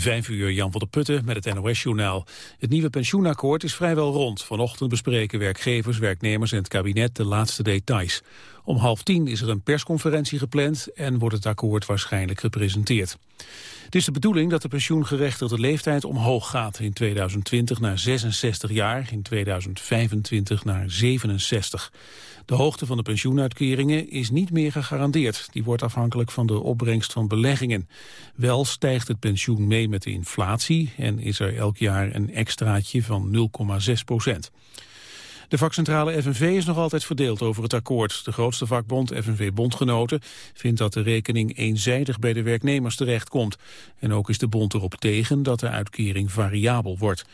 Vijf uur Jan van der Putten met het NOS-journaal. Het nieuwe pensioenakkoord is vrijwel rond. Vanochtend bespreken werkgevers, werknemers en het kabinet de laatste details. Om half tien is er een persconferentie gepland en wordt het akkoord waarschijnlijk gepresenteerd. Het is de bedoeling dat de pensioengerechtigde leeftijd omhoog gaat. In 2020 naar 66 jaar, in 2025 naar 67. De hoogte van de pensioenuitkeringen is niet meer gegarandeerd. Die wordt afhankelijk van de opbrengst van beleggingen. Wel stijgt het pensioen mee met de inflatie en is er elk jaar een extraatje van 0,6 procent. De vakcentrale FNV is nog altijd verdeeld over het akkoord. De grootste vakbond, FNV Bondgenoten, vindt dat de rekening eenzijdig bij de werknemers terechtkomt. En ook is de bond erop tegen dat de uitkering variabel wordt.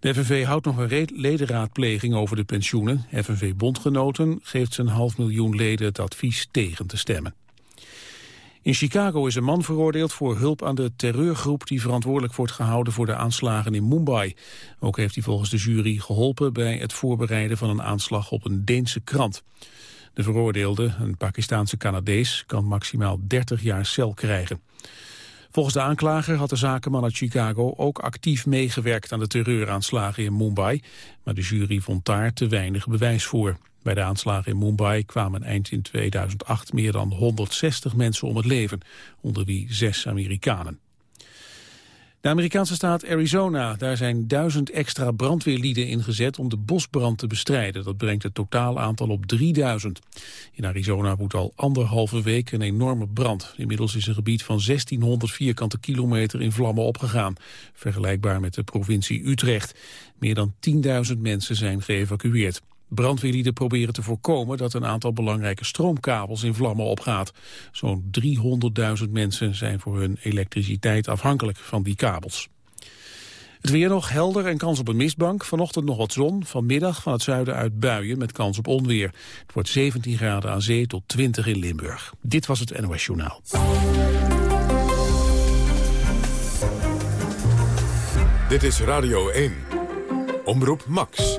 De FNV houdt nog een ledenraadpleging over de pensioenen. FNV Bondgenoten geeft zijn half miljoen leden het advies tegen te stemmen. In Chicago is een man veroordeeld voor hulp aan de terreurgroep die verantwoordelijk wordt gehouden voor de aanslagen in Mumbai. Ook heeft hij volgens de jury geholpen bij het voorbereiden van een aanslag op een Deense krant. De veroordeelde, een Pakistaanse Canadees, kan maximaal 30 jaar cel krijgen. Volgens de aanklager had de zakenman uit Chicago ook actief meegewerkt aan de terreuraanslagen in Mumbai, maar de jury vond daar te weinig bewijs voor. Bij de aanslagen in Mumbai kwamen eind in 2008 meer dan 160 mensen om het leven, onder wie zes Amerikanen. De Amerikaanse staat Arizona, daar zijn duizend extra brandweerlieden ingezet om de bosbrand te bestrijden. Dat brengt het totaal aantal op 3000. In Arizona woedt al anderhalve week een enorme brand. Inmiddels is een gebied van 1600 vierkante kilometer in vlammen opgegaan. Vergelijkbaar met de provincie Utrecht. Meer dan 10.000 mensen zijn geëvacueerd. Brandweerlieden proberen te voorkomen dat een aantal belangrijke stroomkabels in vlammen opgaat. Zo'n 300.000 mensen zijn voor hun elektriciteit afhankelijk van die kabels. Het weer nog helder en kans op een mistbank. Vanochtend nog wat zon. Vanmiddag van het zuiden uit buien met kans op onweer. Het wordt 17 graden aan zee tot 20 in Limburg. Dit was het NOS Journaal. Dit is Radio 1. Omroep Max.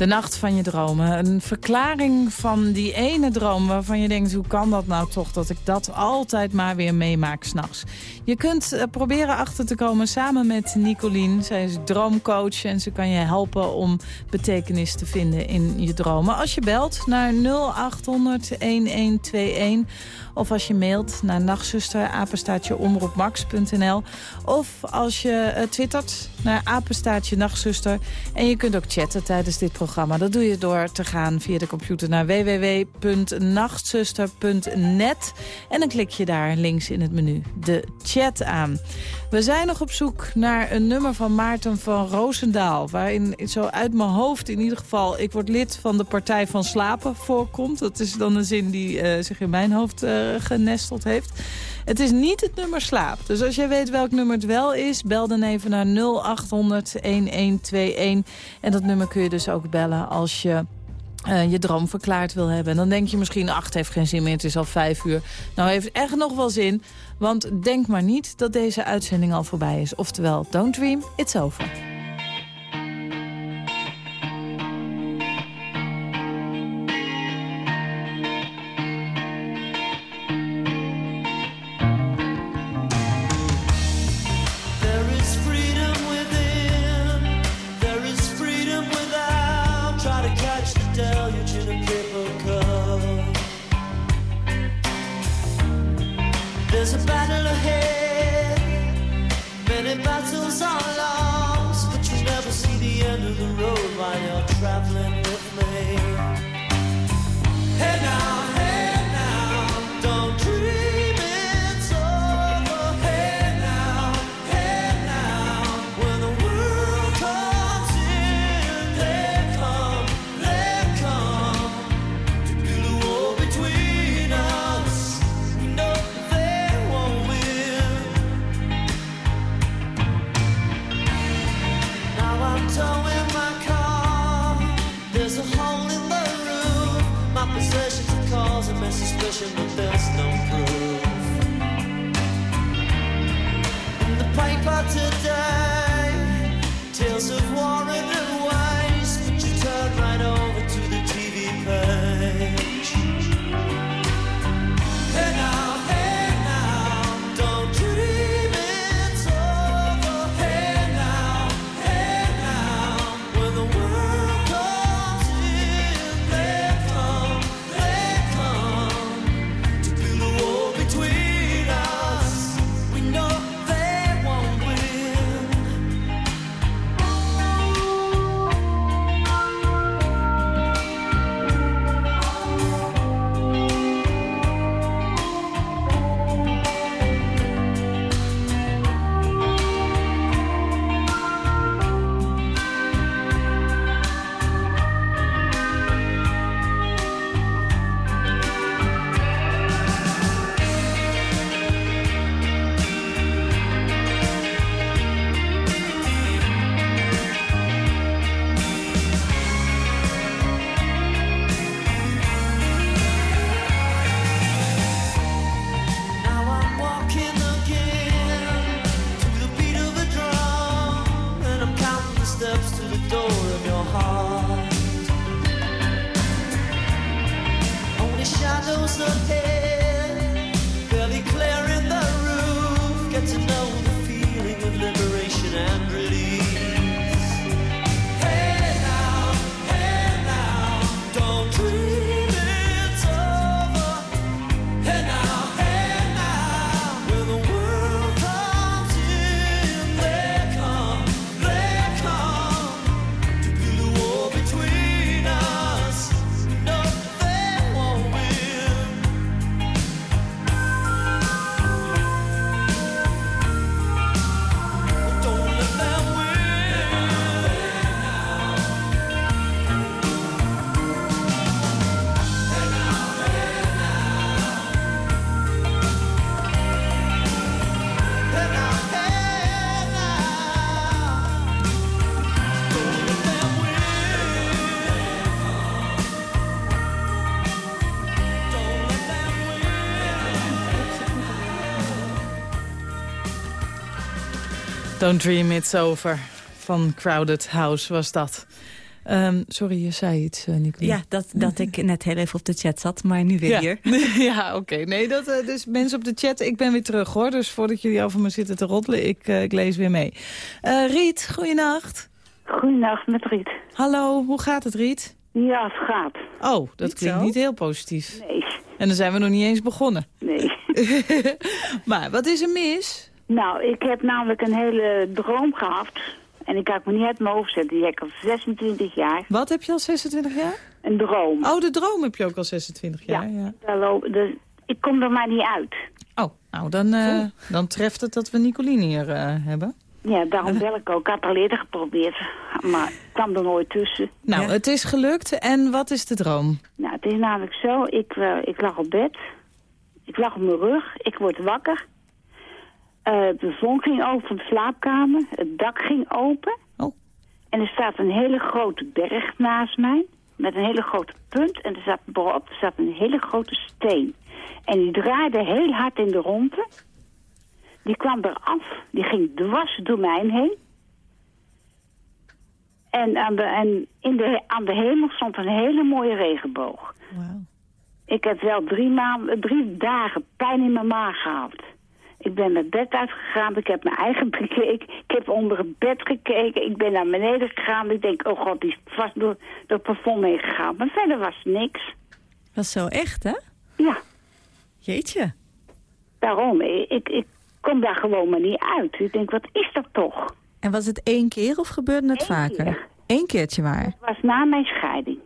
De nacht van je dromen. Een verklaring van die ene droom waarvan je denkt... hoe kan dat nou toch dat ik dat altijd maar weer meemaak s'nachts. Je kunt uh, proberen achter te komen samen met Nicolien. Zij is droomcoach en ze kan je helpen om betekenis te vinden in je dromen. Als je belt naar 0800 1121 of als je mailt naar nachtzuster, omroepmax.nl. Of als je uh, twittert naar apenstaatje nachtzuster. En je kunt ook chatten tijdens dit programma. Dat doe je door te gaan via de computer naar www.nachtzuster.net. En dan klik je daar links in het menu de chat aan. We zijn nog op zoek naar een nummer van Maarten van Roosendaal. Waarin zo uit mijn hoofd in ieder geval... ik word lid van de Partij van Slapen voorkomt. Dat is dan een zin die uh, zich in mijn hoofd uh, genesteld heeft. Het is niet het nummer slaap. Dus als jij weet welk nummer het wel is... bel dan even naar 0800-1121. En dat nummer kun je dus ook bellen als je... Uh, je droom verklaard wil hebben. En dan denk je misschien, ach, het heeft geen zin meer, het is al vijf uur. Nou, heeft echt nog wel zin, want denk maar niet dat deze uitzending al voorbij is. Oftewel, don't dream, it's over. Don't Dream It's Over van Crowded House was dat. Um, sorry, je zei iets, uh, Ja, dat, dat ik net heel even op de chat zat, maar nu weer ja. hier. ja, oké. Nee, dat, uh, dus mensen op de chat, ik ben weer terug hoor. Dus voordat jullie over me zitten te roddelen, ik, uh, ik lees weer mee. Riet, goeienacht. Goeienacht met Riet. Hallo, hoe gaat het Riet? Ja, het gaat. Oh, dat niet klinkt zo? niet heel positief. Nee. En dan zijn we nog niet eens begonnen. Nee. maar wat is er mis? Nou, ik heb namelijk een hele droom gehad. En ik kan het me niet uit mijn hoofd zetten. Die heb ik al 26 jaar. Wat heb je al 26 jaar? Een droom. Oh, de droom heb je ook al 26 jaar, ja. ja. Daar loop, dus ik kom er maar niet uit. Oh, nou dan, uh, dan treft het dat we Nicolien hier uh, hebben. Ja, daarom bel ik ook. Ik had al eerder geprobeerd, maar ik kwam er nooit tussen. Nou, Ja. het is gelukt. En wat is de droom? Nou, het is namelijk zo. Ik, uh, ik lag op bed. Ik lag op mijn rug. Ik word wakker. Uh, de zon ging open van de slaapkamer. Het dak ging open. Oh. En er staat een hele grote berg naast mij. Met een hele grote punt. En er zat bovenop er zat een hele grote steen. En die draaide heel hard in de ronde. Die kwam eraf. Die ging dwars door mij heen. En, aan de, en in de, aan de hemel stond een hele mooie regenboog. Wauw. Ik heb wel drie, maanden, drie dagen pijn in mijn maag gehad. Ik ben mijn bed uitgegaan, ik heb mijn eigen bekeken. Ik heb onder het bed gekeken, ik ben naar beneden gegaan. Ik denk, oh god, die is vast door, door het plafond heen gegaan. Maar verder was niks. Was zo echt, hè? Ja, Jeetje. daarom. Ik, ik kom daar gewoon maar niet uit. Ik denk, wat is dat toch? En was het één keer of gebeurde het Eén vaker? keer. Eén keertje maar. Het was na mijn scheiding.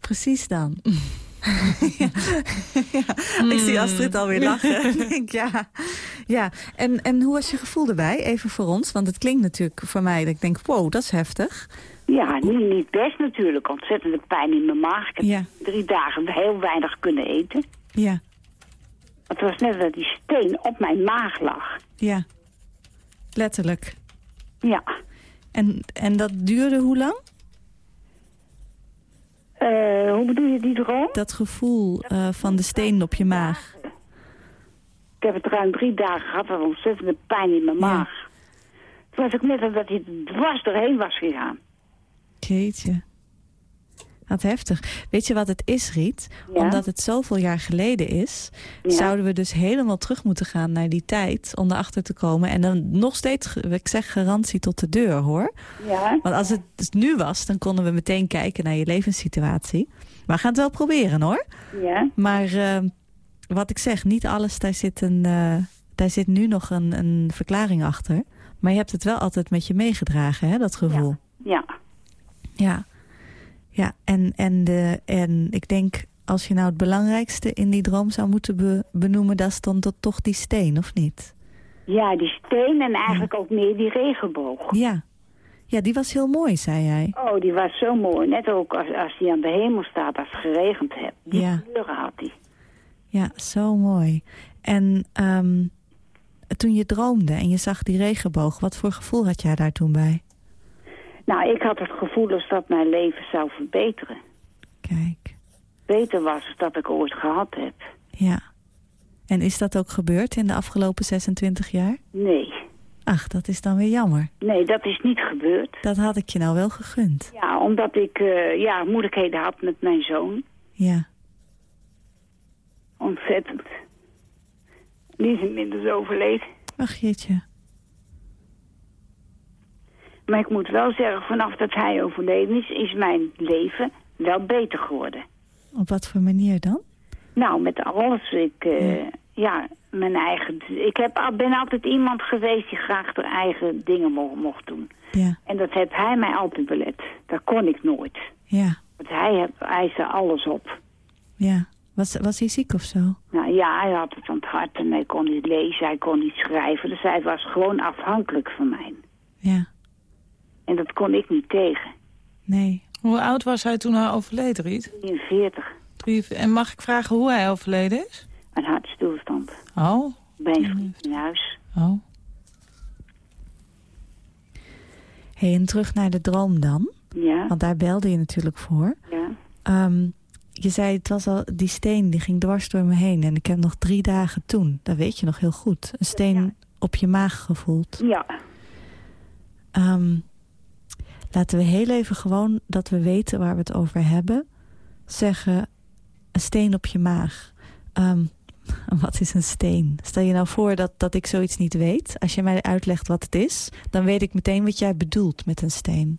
Precies dan. ja. Ja, Ik zie Astrid alweer lachen. Ik denk, ja. Ja. En, en hoe was je gevoel erbij? Even voor ons. Want het klinkt natuurlijk voor mij dat ik denk, wow, dat is heftig. Ja, niet, niet best natuurlijk. Ontzettende pijn in mijn maag. Ik heb Ja. drie dagen heel weinig kunnen eten. Ja, Het was net dat die steen op mijn maag lag. ja. Letterlijk. Ja. En, en dat duurde hoe lang? Eh, hoe bedoel je die droom? Dat gevoel eh, van de steen op je maag. Ik heb het ruim drie dagen gehad, had ontzettende pijn in mijn Ja. maag. Het was ook net alsof hij dwars doorheen was gegaan. Jeetje. Wat heftig. Weet je wat het is, Riet? Ja? Omdat het zoveel jaar geleden is... Ja. zouden we dus helemaal terug moeten gaan naar die tijd... om erachter te komen. En dan nog steeds, ik zeg garantie tot de deur, hoor. Ja, Want als het dus nu was, dan konden we meteen kijken naar je levenssituatie. Maar we gaan het wel proberen, hoor. ja, Maar eh, wat ik zeg, niet alles, daar zit, een, eh, daar zit nu nog een, een verklaring achter. Maar je hebt het wel altijd met je meegedragen, hè, dat gevoel. ja. Ja, ja. En, en, de, en ik denk, als je nou het belangrijkste in die droom zou moeten be- benoemen... dan is dan dat toch die steen, of niet? Ja, die steen en eigenlijk ook meer die regenboog. Ja. Ja, die was heel mooi, zei jij. Oh, die was zo mooi. Net ook als, als die aan de hemel staat, als het geregend heeft. Die Ja. kleuren had hij. Ja, zo mooi. En ehm, toen je droomde en je zag die regenboog... wat voor gevoel had jij daar toen bij? Nou, ik had het gevoel als dat mijn leven zou verbeteren. Kijk, Beter was dat ik ooit gehad heb. ja. En is dat ook gebeurd in de afgelopen 26 jaar? Nee. Ach, dat is dan weer jammer. Nee, dat is niet gebeurd. Dat had ik je nou wel gegund. Ja, omdat ik eh, ja, moeilijkheden had met mijn zoon. Ja, Ontzettend. Die is inmiddels overleden. ach jeetje. Maar ik moet wel zeggen, vanaf dat hij overleden is, is mijn leven wel beter geworden. Op wat voor manier dan? Nou, met alles. Ik, eh, ja. mijn eigen... Ik heb, ben altijd iemand geweest die graag de eigen dingen mo- mocht doen. Ja, En dat heeft hij mij altijd belet. Dat kon ik nooit. ja, Want hij heeft eiste alles op. ja. Was, was hij ziek of zo? Nou ja, hij had het aan het hart en hij kon niet lezen, hij kon niet schrijven. Dus hij was gewoon afhankelijk van mij. Ja, En dat kon ik niet tegen. nee. Hoe oud was hij toen hij overleed, Riet? 43, Drie- En mag ik vragen hoe hij overleden is? een hartstilstand. Oh, Bij een vriend in huis. oh. hey, en terug naar de droom dan. Ja, Want daar belde je natuurlijk voor. ja. Ehm, je zei, het was al, die steen die ging dwars door me heen. En ik heb nog drie dagen toen, dat weet je nog heel goed. Een steen Ja. op je maag gevoeld. Ja, Ehm, laten we heel even gewoon dat we weten waar we het over hebben. Zeggen, een steen op je maag. Ehm, wat is een steen? Stel je nou voor dat, dat ik zoiets niet weet. Als je mij uitlegt wat het is, dan weet ik meteen wat jij bedoelt met een steen.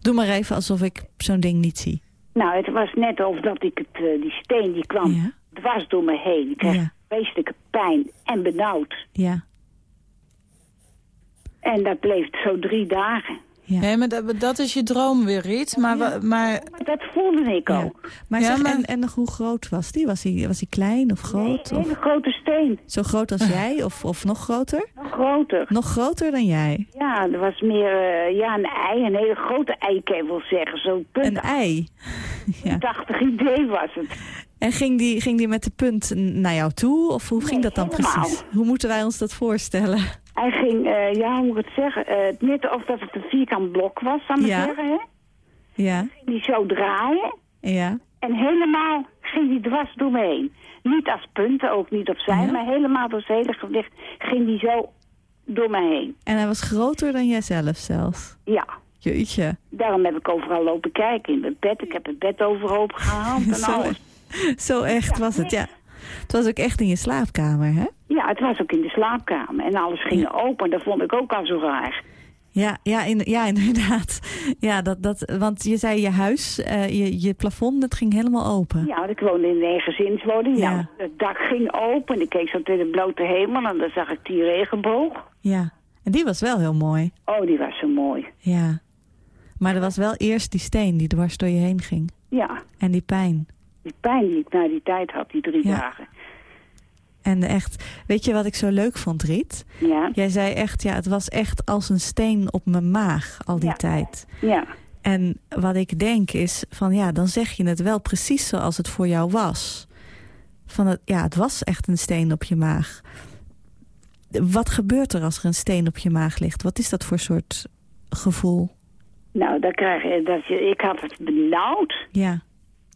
Doe maar even alsof ik zo'n ding niet zie. Nou, het was net of dat ik het, eh, die steen die kwam Ja. dwars door me heen. Ik kreeg Ja. vreselijke pijn en benauwd. Ja, En dat bleef zo drie dagen. Ja. Nee, maar dat, dat is je droom weer, Riet. Maar, maar Maar dat voelde ik Ja. ook. Maar, Ja, zeg, maar- En, en nog hoe groot was die? Was hij was die klein of groot? Een Of hele grote steen. zo groot als jij? Of, of nog groter? Nog groter. Nog groter dan jij? Ja, er was meer eh, ja, een ei. Een hele grote ei, kan je wel zeggen. Zo'n Een ei. ja. puntachtig idee was het. En ging die, ging die met de punt naar jou toe? Of hoe Nee, ging dat dan helemaal. precies? Hoe moeten wij ons dat voorstellen? Hij ging, eh, ja, hoe moet ik het zeggen? eh, net of dat het een vierkant blok was, zou ik Ja. zeggen. Hè? Ja, Ging die zo draaien. ja, En helemaal ging die dwars door me heen. Niet als punten, ook niet opzij, Ja. maar helemaal door zijn hele gewicht ging die zo door me heen. En hij was groter dan jijzelf zelfs. Ja, Jeetje. daarom heb ik overal lopen kijken in het bed. Ik heb het bed overhoop gehaald en Zo, alles. zo echt was het, ja. Het was ook echt in je slaapkamer, hè? Ja, het was ook in de slaapkamer en alles ging open. Dat vond ik ook al zo raar. Ja, ja, in, ja inderdaad. Ja, dat, dat, want je zei je huis, eh, je, je plafond, dat ging helemaal open. Ja, ik woonde in een gezinswoning. Ja. Nou, het dak ging open. Ik keek zo tegen de blote hemel en dan zag ik die regenboog. Ja. En die was wel heel mooi. Oh, die was zo mooi. Ja. Maar er was wel eerst die steen die dwars door je heen ging. Ja, En die pijn. Die pijn die ik na die tijd had, die drie Ja. dagen. En echt, weet je wat ik zo leuk vond, Riet? Ja, Jij zei echt, ja, het was echt als een steen op mijn maag al die Ja. tijd. ja, En wat ik denk is van, ja, dan zeg je het wel precies zoals het voor jou was. Van het, ja, het was echt een steen op je maag. Wat gebeurt er als er een steen op je maag ligt? Wat is dat voor soort gevoel? nou, dan krijg je, dat je, ik had het benauwd. Ja,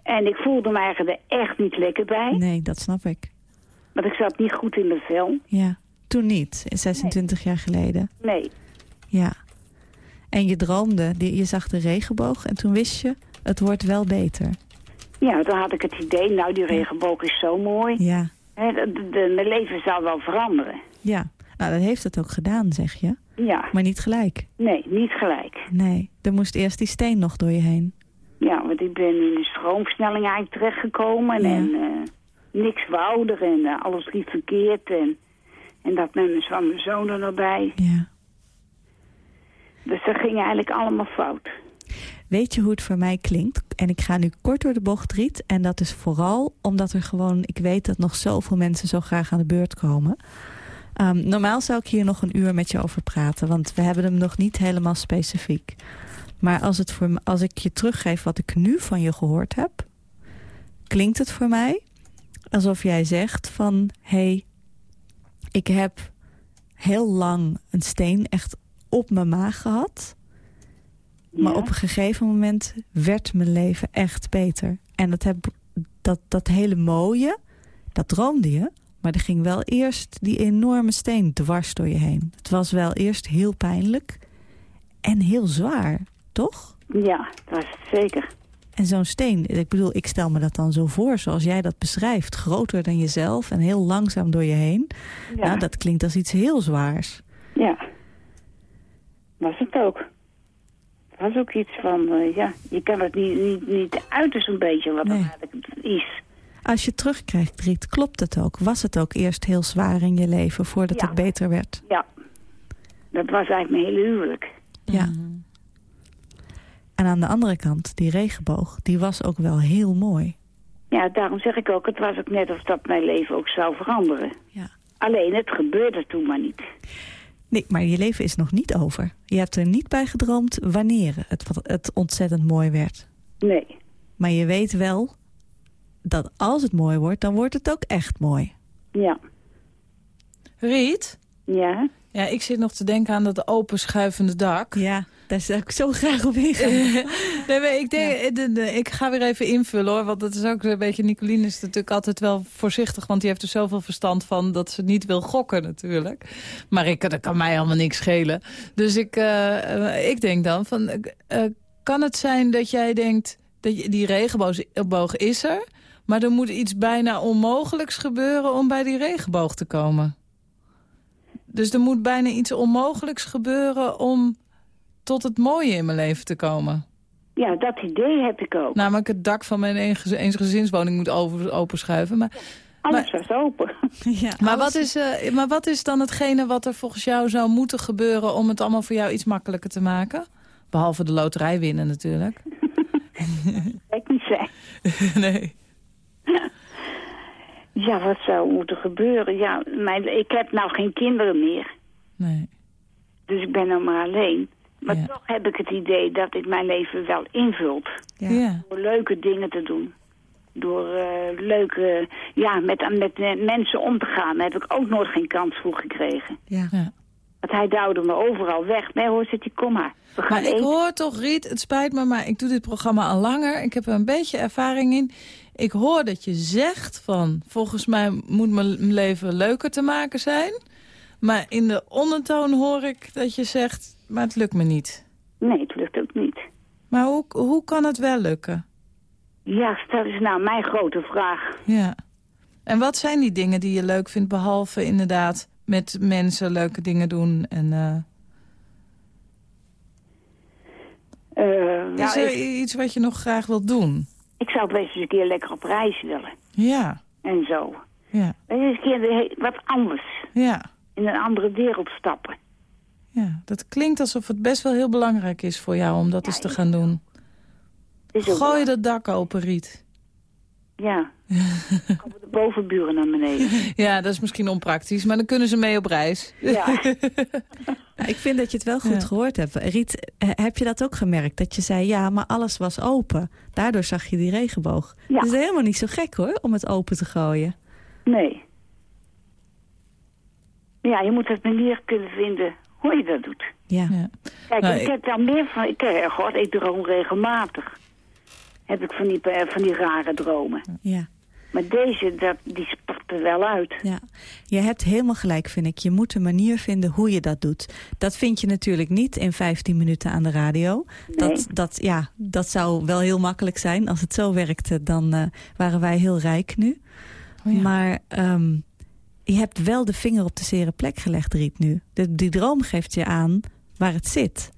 En ik voelde me eigenlijk er echt niet lekker bij. nee, dat snap ik. Want ik zat niet goed in de vel. Ja, toen niet, 26 jaar geleden. Nee, Ja. En je droomde, je zag de regenboog en toen wist je, het wordt wel beter. ja, dan had ik het idee, nou, die regenboog is zo mooi. Ja, Hè, de, de- de- mijn leven zal wel veranderen. ja. Nou, dat heeft het ook gedaan, zeg je. Ja, Maar niet gelijk. nee, niet gelijk. Nee, er moest eerst die steen nog door je heen. Ja, want ik ben in een stroomversnelling eigenlijk terechtgekomen. Ja. En eh, niks wouder en eh, alles liep verkeerd. En, en dat met mijn van mijn zoon er nog bij. Ja. Dus dat ging eigenlijk allemaal fout. Weet je hoe het voor mij klinkt? En ik ga nu kort door de bocht, Riet. En dat is vooral omdat er gewoon... Ik weet dat nog zoveel mensen zo graag aan de beurt komen. Ehm, normaal zou ik hier nog een uur met je over praten. Want we hebben hem nog niet helemaal specifiek. Maar als, het voor, als ik je teruggeef wat ik nu van je gehoord heb... klinkt het voor mij alsof jij zegt van... hey, ik heb heel lang een steen echt op mijn maag gehad... Maar op een gegeven moment werd mijn leven echt beter. En dat, heb, dat, dat hele mooie, dat droomde je. Maar er ging wel eerst die enorme steen dwars door je heen. Het was wel eerst heel pijnlijk en heel zwaar, toch? Ja, dat was het zeker. En zo'n steen, ik bedoel, ik stel me dat dan zo voor zoals jij dat beschrijft. Groter dan jezelf en heel langzaam door je heen. Ja, Nou, dat klinkt als iets heel zwaars. ja. was het ook. Het was ook iets van, eh, ja, je kan het niet, niet, niet uiten zo'n beetje wat Nee. het eigenlijk is. Als je terugkrijgt, Riet, klopt het ook? Was het ook eerst heel zwaar in je leven voordat Ja. het beter werd? Ja, dat was eigenlijk mijn hele huwelijk. Ja. En aan de andere kant, die regenboog, die was ook wel heel mooi. Ja, daarom zeg ik ook, het was ook net of dat mijn leven ook zou veranderen. Ja. Alleen, het gebeurde toen maar niet. Nee, maar je leven is nog niet over. Je hebt er niet bij gedroomd wanneer het, het ontzettend mooi werd. Nee. Maar je weet wel dat als het mooi wordt, dan wordt het ook echt mooi. Ja. Riet? Ja. Ja, ik zit nog te denken aan dat openschuivende dak. Ja, Daar zou ik zo graag op ingaan. nee, maar ik, denk, de, de- ik ga weer even invullen hoor. Want dat is ook een beetje... Nicoline is natuurlijk altijd wel voorzichtig. Want die heeft er zoveel verstand van dat ze niet wil gokken natuurlijk. Maar ik, dat kan mij helemaal niks schelen. Dus ik, eh, ik denk dan van... eh, eh, kan het zijn dat jij denkt... dat je, die regenboog is er... maar er moet iets bijna onmogelijks gebeuren... om bij die regenboog te komen? Dus er moet bijna iets onmogelijks gebeuren... om tot het mooie in mijn leven te komen? Ja, dat idee heb ik ook. Namelijk het dak van mijn eensgezinswoning moet over, openschuiven. Maar, Alles was open. Ja, maar, alles- wat is, eh, maar wat is dan hetgene wat er volgens jou zou moeten gebeuren... om het allemaal voor jou iets makkelijker te maken? Behalve de loterij winnen natuurlijk. Ik niet zijn. nee. Ja, wat zou moeten gebeuren? Ja, mijn, ik heb nou geen kinderen meer. nee. Dus ik ben nog maar alleen. Maar Ja. toch heb ik het idee dat dit mijn leven wel invult. Ja. Ja. Door leuke dingen te doen. Door eh, leuke, ja, met, met mensen om te gaan. Daar heb ik ook nooit geen kans voor gekregen. Ja. ja. Want hij duwde me overal weg. Nee hoor, zit die, kom maar. We gaan Maar ik eten. hoor toch, Riet, het spijt me, maar ik doe dit programma al langer. Ik heb er een beetje ervaring in. Ik hoor dat je zegt van, volgens mij moet mijn leven leuker te maken zijn. Maar in de ondertoon hoor ik dat je zegt, maar het lukt me niet. Nee, het lukt ook niet. Maar hoe, hoe kan het wel lukken? Ja, stel eens nou mijn grote vraag. Ja. En wat zijn die dingen die je leuk vindt, behalve inderdaad met mensen leuke dingen doen? En, eh, Eh, is nou, er iets wat je nog graag wilt doen? ik zou best eens een keer lekker op reis willen. Ja, En zo. ja, En eens een keer wat anders. ja. In een andere wereld stappen. Ja, dat klinkt alsof het best wel heel belangrijk is voor jou om dat eens te gaan doen. Gooi dat dak open, Riet. Ja. Komen de bovenburen naar beneden. Ja, dat is misschien onpraktisch, maar dan kunnen ze mee op reis. Ja. Ja, Ik vind dat je het wel goed Ja. gehoord hebt. Riet, heb je dat ook gemerkt? Dat je zei, ja, maar alles was open. Daardoor zag je die regenboog. Ja. Het is helemaal niet zo gek hoor, om het open te gooien. Nee. Ja, je moet een manier kunnen vinden hoe je dat doet. Ja, Ja. Kijk, Nou, ik, ik- heb daar meer van... Ik heb gehoord, ik droom regelmatig. Heb ik van die, eh, van die rare dromen. ja, Maar deze, dat, die spart er wel uit. ja. Je hebt helemaal gelijk, vind ik. Je moet een manier vinden hoe je dat doet. Dat vind je natuurlijk niet in 15 minuten aan de radio. Dat, dat, ja, dat zou wel heel makkelijk zijn. Als het zo werkte, dan eh, waren wij heel rijk nu. Oh ja. Maar ehm, je hebt wel de vinger op de zere plek gelegd, Riet, nu. De, die droom geeft je aan waar het zit.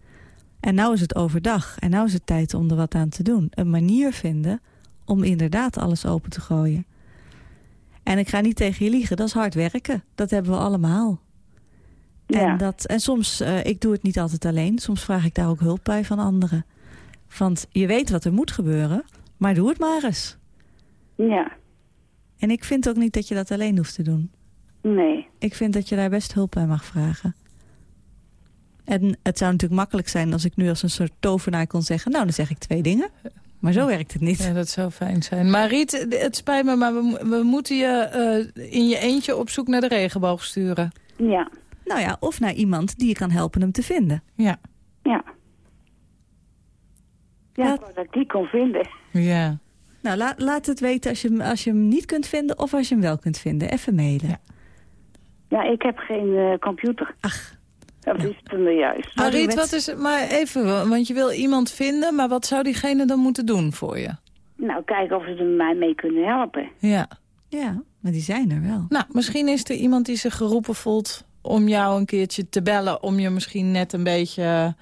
En nou is het overdag. En nou is het tijd om er wat aan te doen. Een manier vinden om inderdaad alles open te gooien. En ik ga niet tegen je liegen, dat is hard werken. Dat hebben we allemaal. Ja. En, dat, en soms, eh, ik doe het niet altijd alleen. Soms vraag ik daar ook hulp bij van anderen. Want je weet wat er moet gebeuren, maar doe het maar eens. Ja. En ik vind ook niet dat je dat alleen hoeft te doen. Nee. Ik vind dat je daar best hulp bij mag vragen. En het zou natuurlijk makkelijk zijn als ik nu als een soort tovenaar kon zeggen... nou, dan zeg ik twee dingen. Maar zo werkt het niet. Ja, dat zou fijn zijn. Maar Riet, het spijt me, maar we, mo- we moeten je eh, in je eentje op zoek naar de regenboog sturen. Ja. Nou ja, of naar iemand die je kan helpen hem te vinden. Ja. Ja. Ja, dat ik die kon vinden. Ja. Nou, la- laat het weten als je, hem, als je hem niet kunt vinden of als je hem wel kunt vinden. Even mailen. Ja. Ja, ik heb geen eh, computer. Ach, Dat is het juist. Maar Riet, wat is, maar even, want je wil iemand vinden, maar wat zou diegene dan moeten doen voor je? Nou, kijken of ze er mij mee kunnen helpen. Ja. ja, maar die zijn er wel. Nou, misschien is er iemand die zich geroepen voelt om jou een keertje te bellen... om je misschien net een beetje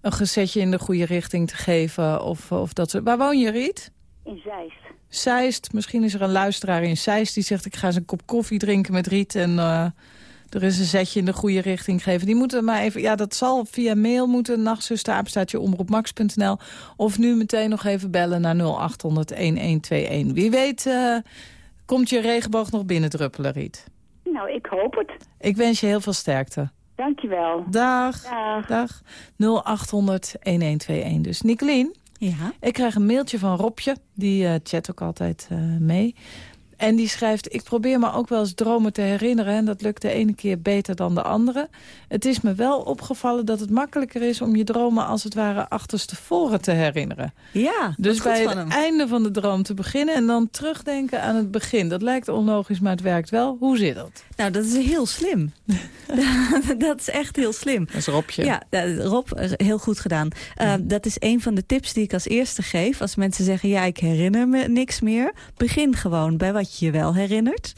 een gezetje in de goede richting te geven. Of, of dat soort. Waar woon je, Riet? In Zeist. Zeist. Misschien is er een luisteraar in Zeist die zegt... ik ga eens een kop koffie drinken met Riet... en eh, er is een zetje in de goede richting geven. Die moeten maar even... Ja, dat zal via mail moeten. Nachtzuster, apenstaartje, omroepmax.nl. Of nu meteen nog even bellen naar 0800-1121. Wie weet eh, komt je regenboog nog binnendruppelen, Riet. Nou, ik hoop het. Ik wens je heel veel sterkte. Dankjewel. Dag. Dag. Dag. 0800-1121. Dus Nicolien, Ja. ik krijg een mailtje van Robje. Die eh, chat ook altijd eh, mee. En die schrijft, ik probeer me ook wel eens dromen te herinneren... en dat lukt de ene keer beter dan de andere. Het is me wel opgevallen dat het makkelijker is... om je dromen als het ware achterstevoren te herinneren. Ja, Dus bij het hem. einde van de droom te beginnen... en dan terugdenken aan het begin. Dat lijkt onlogisch, maar het werkt wel. Hoe zit dat? Nou, dat is heel slim. dat is echt heel slim. Dat is Robje. Ja, eh, Rob, eh, heel goed gedaan. Uh, dat is een van de tips die ik als eerste geef. Als mensen zeggen, ja, ik herinner me niks meer. Begin gewoon bij wat je je wel herinnert.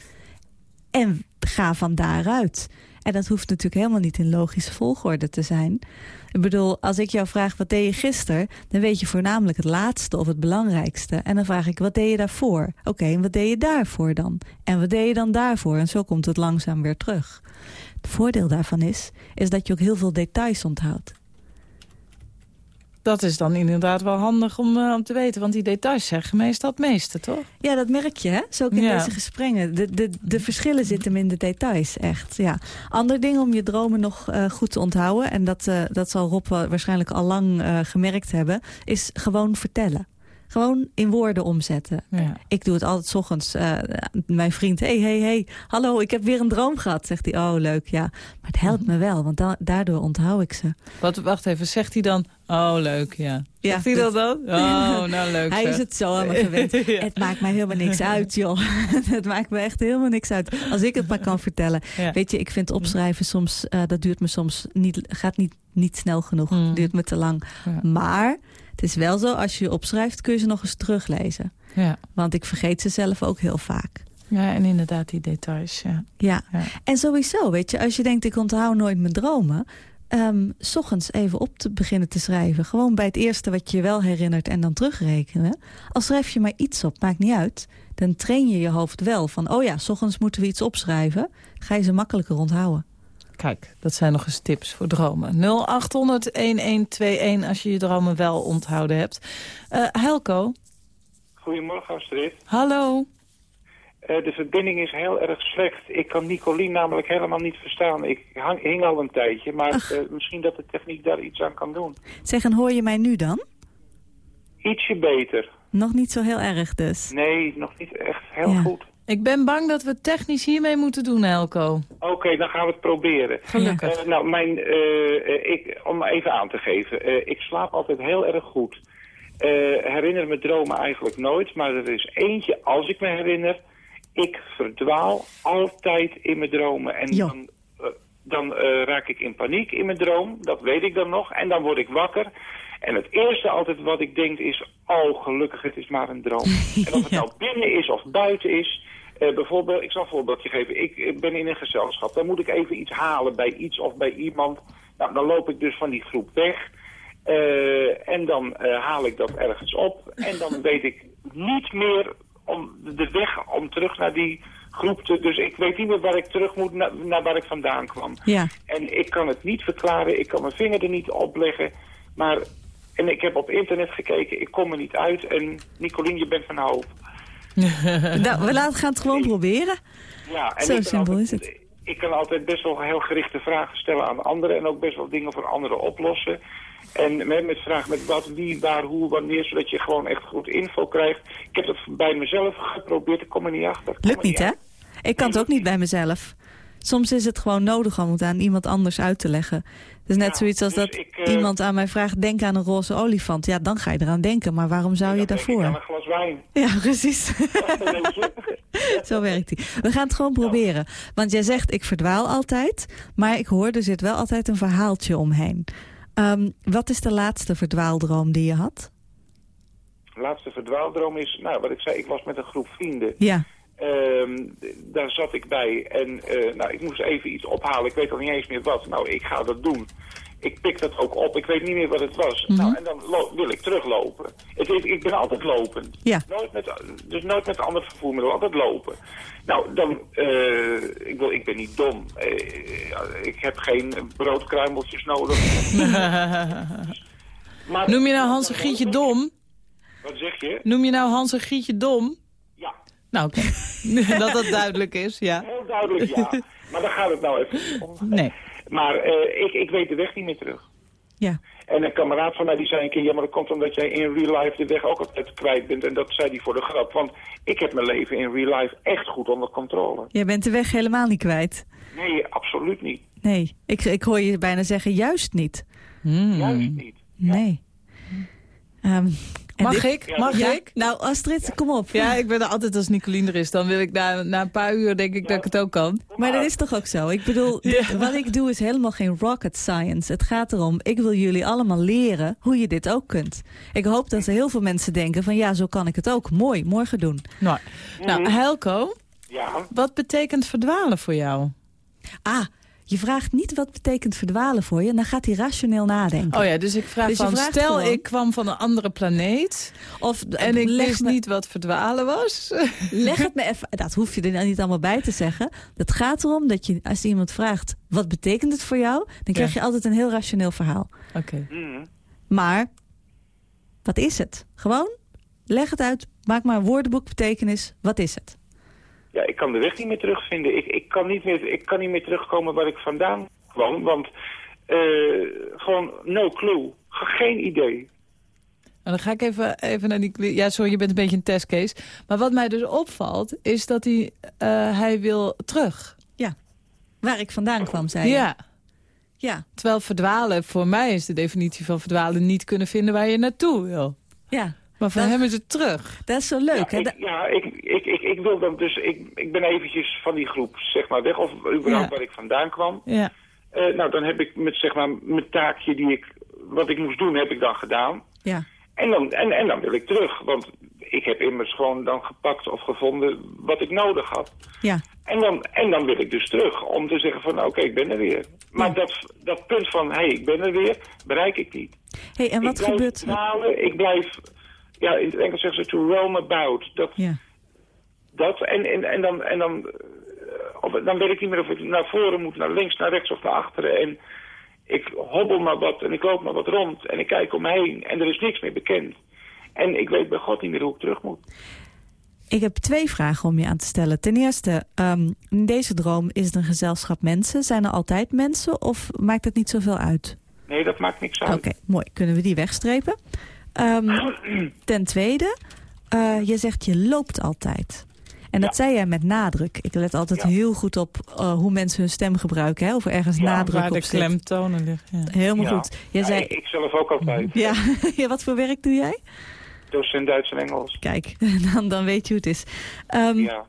En ga van daaruit. En dat hoeft natuurlijk helemaal niet in logische volgorde te zijn. Ik bedoel, als ik jou vraag, wat deed je gisteren? Dan weet je voornamelijk het laatste of het belangrijkste. En dan vraag ik, wat deed je daarvoor? Oké, en wat deed je daarvoor dan? En wat deed je dan daarvoor? En zo komt het langzaam weer terug. Het voordeel daarvan is, is dat je ook heel veel details onthoudt. Dat is dan inderdaad wel handig om, uh, om te weten. Want die details zeggen meestal het meeste, toch? Ja, dat merk je, hè? Zo ook in Ja. deze gesprekken. De, de, de verschillen zitten hem in de details, echt. Ja. Ander ding om je dromen nog eh, goed te onthouden... en dat, eh, dat zal Rob waarschijnlijk al lang eh, gemerkt hebben... is gewoon vertellen. Gewoon in woorden omzetten. Ja. Ik doe het altijd 's ochtends. eh, mijn vriend, hey, hey, hey, hallo, ik heb weer een droom gehad. Zegt hij, oh, leuk, ja. Maar het helpt me wel, want da- daardoor onthoud ik ze. Wat, wacht even, zegt hij dan... Oh, leuk, ja. Ja, Zegt hij dat dan? Oh, nou leuk. Hij zeg. is het zo me gewend. Ja. Het maakt mij helemaal niks uit, joh. het maakt me echt helemaal niks uit. Als ik het maar kan vertellen. Ja. Weet je, ik vind opschrijven soms... eh, dat duurt me soms niet, gaat niet, niet snel genoeg. Mm. Duurt me te lang. Maar het is wel zo, als je je opschrijft... kun je ze nog eens teruglezen. Ja. Want ik vergeet ze zelf ook heel vaak. ja, en inderdaad die details, ja. Ja. Ja. En sowieso, weet je, als je denkt... ik onthoud nooit mijn dromen... ehm, s ochtends even op te beginnen te schrijven. Gewoon bij het eerste wat je wel herinnert en dan terugrekenen. Al schrijf je maar iets op, maakt niet uit. Dan train je je hoofd wel van... oh ja, s ochtends moeten we iets opschrijven. Ga je ze makkelijker onthouden. Kijk, dat zijn nog eens tips voor dromen. 0800-1121 als je je dromen wel onthouden hebt. Eh Helco, Goedemorgen Astrid. hallo. Eh, de verbinding is heel erg slecht. Ik kan Nicolien namelijk helemaal niet verstaan. Ik hang, hing al een tijdje, maar eh, misschien dat de techniek daar iets aan kan doen. Zeg, en hoor je mij nu dan? Ietsje beter. Nog niet zo heel erg dus. Nee, nog niet echt heel Ja. goed. Ik ben bang dat we het technisch hiermee moeten doen, Helco. Oké, dan gaan we het proberen. Gelukkig. Eh, nou, mijn, eh, ik, om even aan te geven. eh, ik slaap altijd heel erg goed. Herinner me dromen eigenlijk nooit, maar er is eentje, als ik me herinner... Ik verdwaal altijd in mijn dromen. En dan, dan raak ik in paniek in mijn droom. Dat weet ik dan nog. En dan word ik wakker. En het eerste altijd wat ik denk is... Oh, gelukkig, het is maar een droom. En of het nou binnen is of buiten is... eh, bijvoorbeeld, ik zal een voorbeeldje geven. Ik, eh, ben in een gezelschap. Dan moet ik even iets halen bij iets of bij iemand. Nou, dan loop ik dus van die groep weg. Eh, en dan eh, haal ik dat ergens op. En dan weet ik niet meer om de weg om terug naar die groep te... Dus ik weet niet meer waar ik terug moet naar, naar waar ik vandaan kwam. Ja. En ik kan het niet verklaren. Ik kan mijn vinger er niet op leggen. Maar... En ik heb op internet gekeken. Ik kom er niet uit. En Nicolien, je bent van. nou, we laten, gaan het gewoon proberen. Ja, en Zo simpel altijd- is het. Ik kan altijd best wel heel gerichte vragen stellen aan anderen... en ook best wel dingen voor anderen oplossen. En met, met vragen met wat, wie, waar, hoe, wanneer... zodat je gewoon echt goed info krijgt. Ik heb dat bij mezelf geprobeerd, ik kom er niet achter. Lukt niet, hè? Ik kan het ook niet bij mezelf. Soms is het gewoon nodig om het aan iemand anders uit te leggen. Het is net Ja, zoiets als dus dat ik, eh, iemand aan mij vraagt... denk aan een roze olifant. Ja, dan ga je eraan denken. Maar waarom zou je daarvoor? aan een glas wijn. Ja, precies. Zo werkt hij. We gaan het gewoon proberen. Want jij zegt, ik verdwaal altijd. Maar ik hoor, er zit wel altijd een verhaaltje omheen. Ehm, wat is de laatste verdwaaldroom die je had? laatste verdwaaldroom is, nou, wat ik zei, ik was met een groep vrienden. Ja. Ehm, daar zat ik bij en eh, nou, ik moest even iets ophalen. Ik weet al niet eens meer wat. Nou, ik ga dat doen. Ik pik dat ook op. Ik weet niet meer wat het was. Mhm. Nou, en dan wil ik teruglopen. Het, is- ik ben altijd lopen. Ja. Nooit met, dus nooit met ander vervoermiddel, altijd lopen. Nou, dan, eh, ik, wil, ik ben niet dom. Eh, ik heb geen broodkruimeltjes nodig. Maar, Noem je nou Hans en Gietje dom? Wat zeg je? Noem je nou Hans en Gietje dom? Nou, oké. dat dat duidelijk is, ja. Heel duidelijk ja. maar daar gaat het nou even niet om. Nee. Maar eh, ik, ik weet de weg niet meer terug. Ja. En een kameraad van mij die zei een keer... ja, maar dat komt omdat jij in real life de weg ook altijd kwijt bent. En dat zei hij voor de grap. Want ik heb mijn leven in real life echt goed onder controle. Jij bent de weg helemaal niet kwijt. Nee, absoluut niet. Nee, ik, ik hoor je bijna zeggen juist niet. Juist niet. Nee. Ehm, Mag ik? Mag Ja? ik? Nou, Astrid, kom op. Ja, ik ben er altijd als Nicolien er is. Dan wil ik na, na een paar uur denk ik dat ik het ook kan. Maar dat is toch ook zo? Ik bedoel, dit- wat ik doe is helemaal geen rocket science. Het gaat erom, ik wil jullie allemaal leren hoe je dit ook kunt. Ik hoop dat er heel veel mensen denken van ja, zo kan ik het ook. Mooi, morgen doen. Nou, nou Helco, Ja, wat betekent verdwalen voor jou? Ah, je vraagt niet wat betekent verdwalen voor je. Dan gaat hij rationeel nadenken. Oh ja, dus ik vraag Dus van, stel gewoon- ik kwam van een andere planeet... Of en ik leg wist me- niet wat verdwalen was. Leg het me even, dat hoef je er dan niet allemaal bij te zeggen. Het gaat erom dat je, als iemand vraagt, wat betekent het voor jou? Dan krijg je altijd een heel rationeel verhaal. Oké. Maar, wat is het? Gewoon, leg het uit, maak maar een woordenboek betekenis. Wat is het? Ja ik kan de weg niet meer terugvinden. Ik, ik, kan niet meer, ik kan niet meer terugkomen waar ik vandaan kwam. Want eh, gewoon no clue. Geen idee. En dan ga ik even, even naar die... Ja, sorry, je bent een beetje een testcase. Maar wat mij dus opvalt, is dat hij, eh, hij wil terug. Waar ik vandaan kwam, zei je. Ja. Ja, Terwijl verdwalen, voor mij is de definitie van verdwalen... niet kunnen vinden waar je naartoe wil. ja. Maar voor Dat- hem is het terug. Dat is zo leuk. hè? Ja, ik, ja, ik, ik, ik, ik wil dan dus, ik, ik ben eventjes van die groep, zeg maar, weg. Of überhaupt Ja. waar ik vandaan kwam. Ja. Eh, nou, dan heb ik met, zeg maar, mijn taakje die ik, wat ik moest doen, heb ik dan gedaan. ja. En dan, en, en dan wil ik terug, want ik heb immers gewoon dan gepakt of gevonden wat ik nodig had. ja. En dan, en dan wil ik dus terug, om te zeggen van, nou, oké, ik ben er weer. Maar Ja. dat, dat punt van, hé, hey, ik ben er weer, bereik ik niet. hey, en ik wat blijf gebeurt er? ik blijf, ja, in het Engels zeggen ze to roam about. Dat, Ja. Dat en, en, en dan, en dan, eh, of, dan weet ik niet meer of ik naar voren moet, naar links, naar rechts of naar achteren. En ik hobbel maar wat en ik loop maar wat rond en ik kijk om me heen en er is niks meer bekend. En ik weet bij God niet meer hoe ik terug moet. Ik heb twee vragen om je aan te stellen. Ten eerste, ehm, in deze droom is het een gezelschap mensen. Zijn er altijd mensen of maakt het niet zoveel uit? Nee, dat maakt niks Oké, uit. mooi. Kunnen we die wegstrepen? Ehm, ten tweede, eh, je zegt je loopt altijd. En dat Ja. zei jij met nadruk. Ik let altijd Ja. heel goed op eh, hoe mensen hun stem gebruiken. Hè? Of er ergens Ja, nadruk Waar op de zit. klemtonen liggen. Ja. Helemaal goed. Jij zei, ik, ik zelf ook altijd. ja, ja, wat voor werk doe jij? Docent Duits en Engels. Kijk, dan, dan weet je hoe het is. Ja.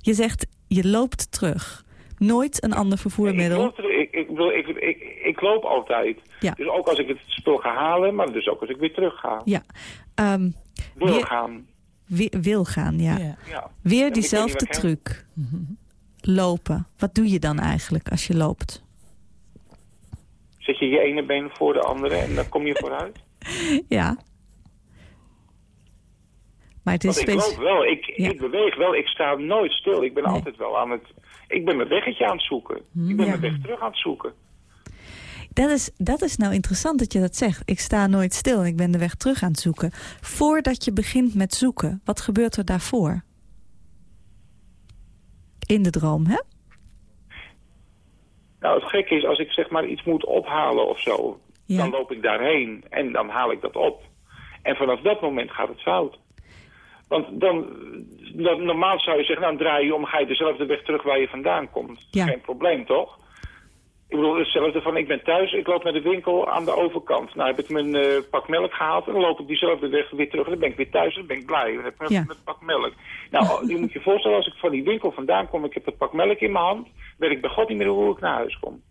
Je zegt, je loopt terug. Nooit een ander Ik, vervoermiddel. loop er- ik, ik, ik, ik, ik loop altijd. Ja. Dus ook als ik het spul ga halen, maar dus ook als ik weer terug ga. Ja. Wil Weer- wil gaan, ja. Ja. Ja. Weer diezelfde truc. Lopen. Wat doe je dan eigenlijk als je loopt? Zet je je ene been voor de andere en dan kom je vooruit. Ja. Maar het is Want ik loop specifiek. wel, ik, Ja. ik beweeg wel, ik sta nooit stil. Ik ben Nee. altijd wel aan het... Ik ben mijn weggetje aan het zoeken. Ik ben Ja. mijn weg terug aan het zoeken. Dat is, dat is nou interessant dat je dat zegt. Ik sta nooit stil en ik ben de weg terug aan het zoeken. Voordat je begint met zoeken, wat gebeurt er daarvoor? In de droom, hè? Nou, het gekke is, als ik zeg maar iets moet ophalen of zo... Ja. dan loop ik daarheen en dan haal ik dat op. En vanaf dat moment gaat het fout. Want dan, dan normaal zou je zeggen, nou dan draai je om, ga je dezelfde weg terug waar je vandaan komt. Ja. Geen probleem, toch? Ik bedoel, hetzelfde van, ik ben thuis, ik loop naar de winkel aan de overkant. Nou, heb ik mijn eh, pak melk gehaald en dan loop ik diezelfde weg weer terug. En dan ben ik weer thuis en dan ben ik blij. Dan heb ik Ja. mijn pak melk. Nou, je moet je voorstellen, als ik van die winkel vandaan kom, ik heb het pak melk in mijn hand, weet ik bij God niet meer hoe ik naar huis kom.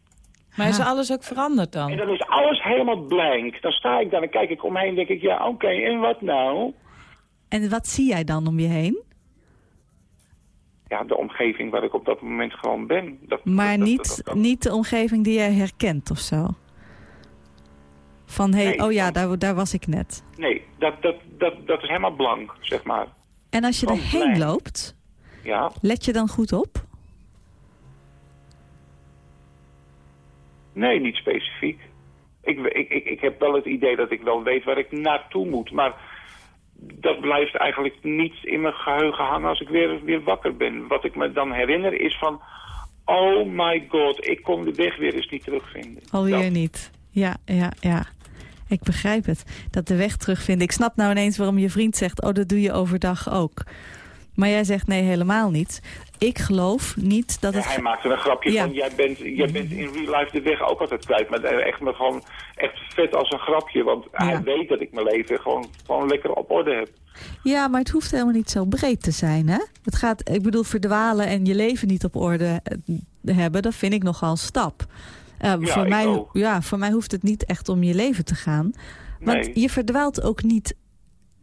Maar is alles ook veranderd En dan? dan is alles helemaal blank. Dan sta ik daar en kijk ik omheen en denk ik, ja, oké, en wat nou? En wat zie jij dan om je heen? Ja, de omgeving waar ik op dat moment gewoon ben. Dat, Maar dat- niet, dat- niet de omgeving die jij herkent of zo? Van, hé, hey, Nee, oh ja, daar, daar was ik net. Nee, dat, dat, dat, dat is helemaal blank, zeg maar. En als je erheen loopt, Ja, let je dan goed op? nee, niet specifiek. Ik, ik, ik, ik heb wel het idee dat ik wel weet waar ik naartoe moet. Maar dat blijft eigenlijk niet in mijn geheugen hangen als ik weer, weer wakker ben. Wat ik me dan herinner is van... Oh my god, ik kon de weg weer eens niet terugvinden. Alweer Dat- niet. Ja, ja, ja. Ik begrijp het. Dat de weg terugvinden. Ik snap nou ineens waarom je vriend zegt... oh, dat doe je overdag ook. Maar jij zegt nee, helemaal niet. Ik geloof niet dat Ja, het... hij maakte een grapje Ja. van, jij bent, jij bent in real life de weg ook altijd kwijt. Maar eh, echt, maar gewoon, echt vet als een grapje. Want hij weet dat ik mijn leven gewoon, gewoon lekker op orde heb. Ja, maar het hoeft helemaal niet zo breed te zijn, hè? Het gaat, ik bedoel, verdwalen en je leven niet op orde eh, hebben... dat vind ik nogal een stap. Eh, voor, mij, ook. ja, voor mij hoeft het niet echt om je leven te gaan. Want Nee. je verdwaalt ook niet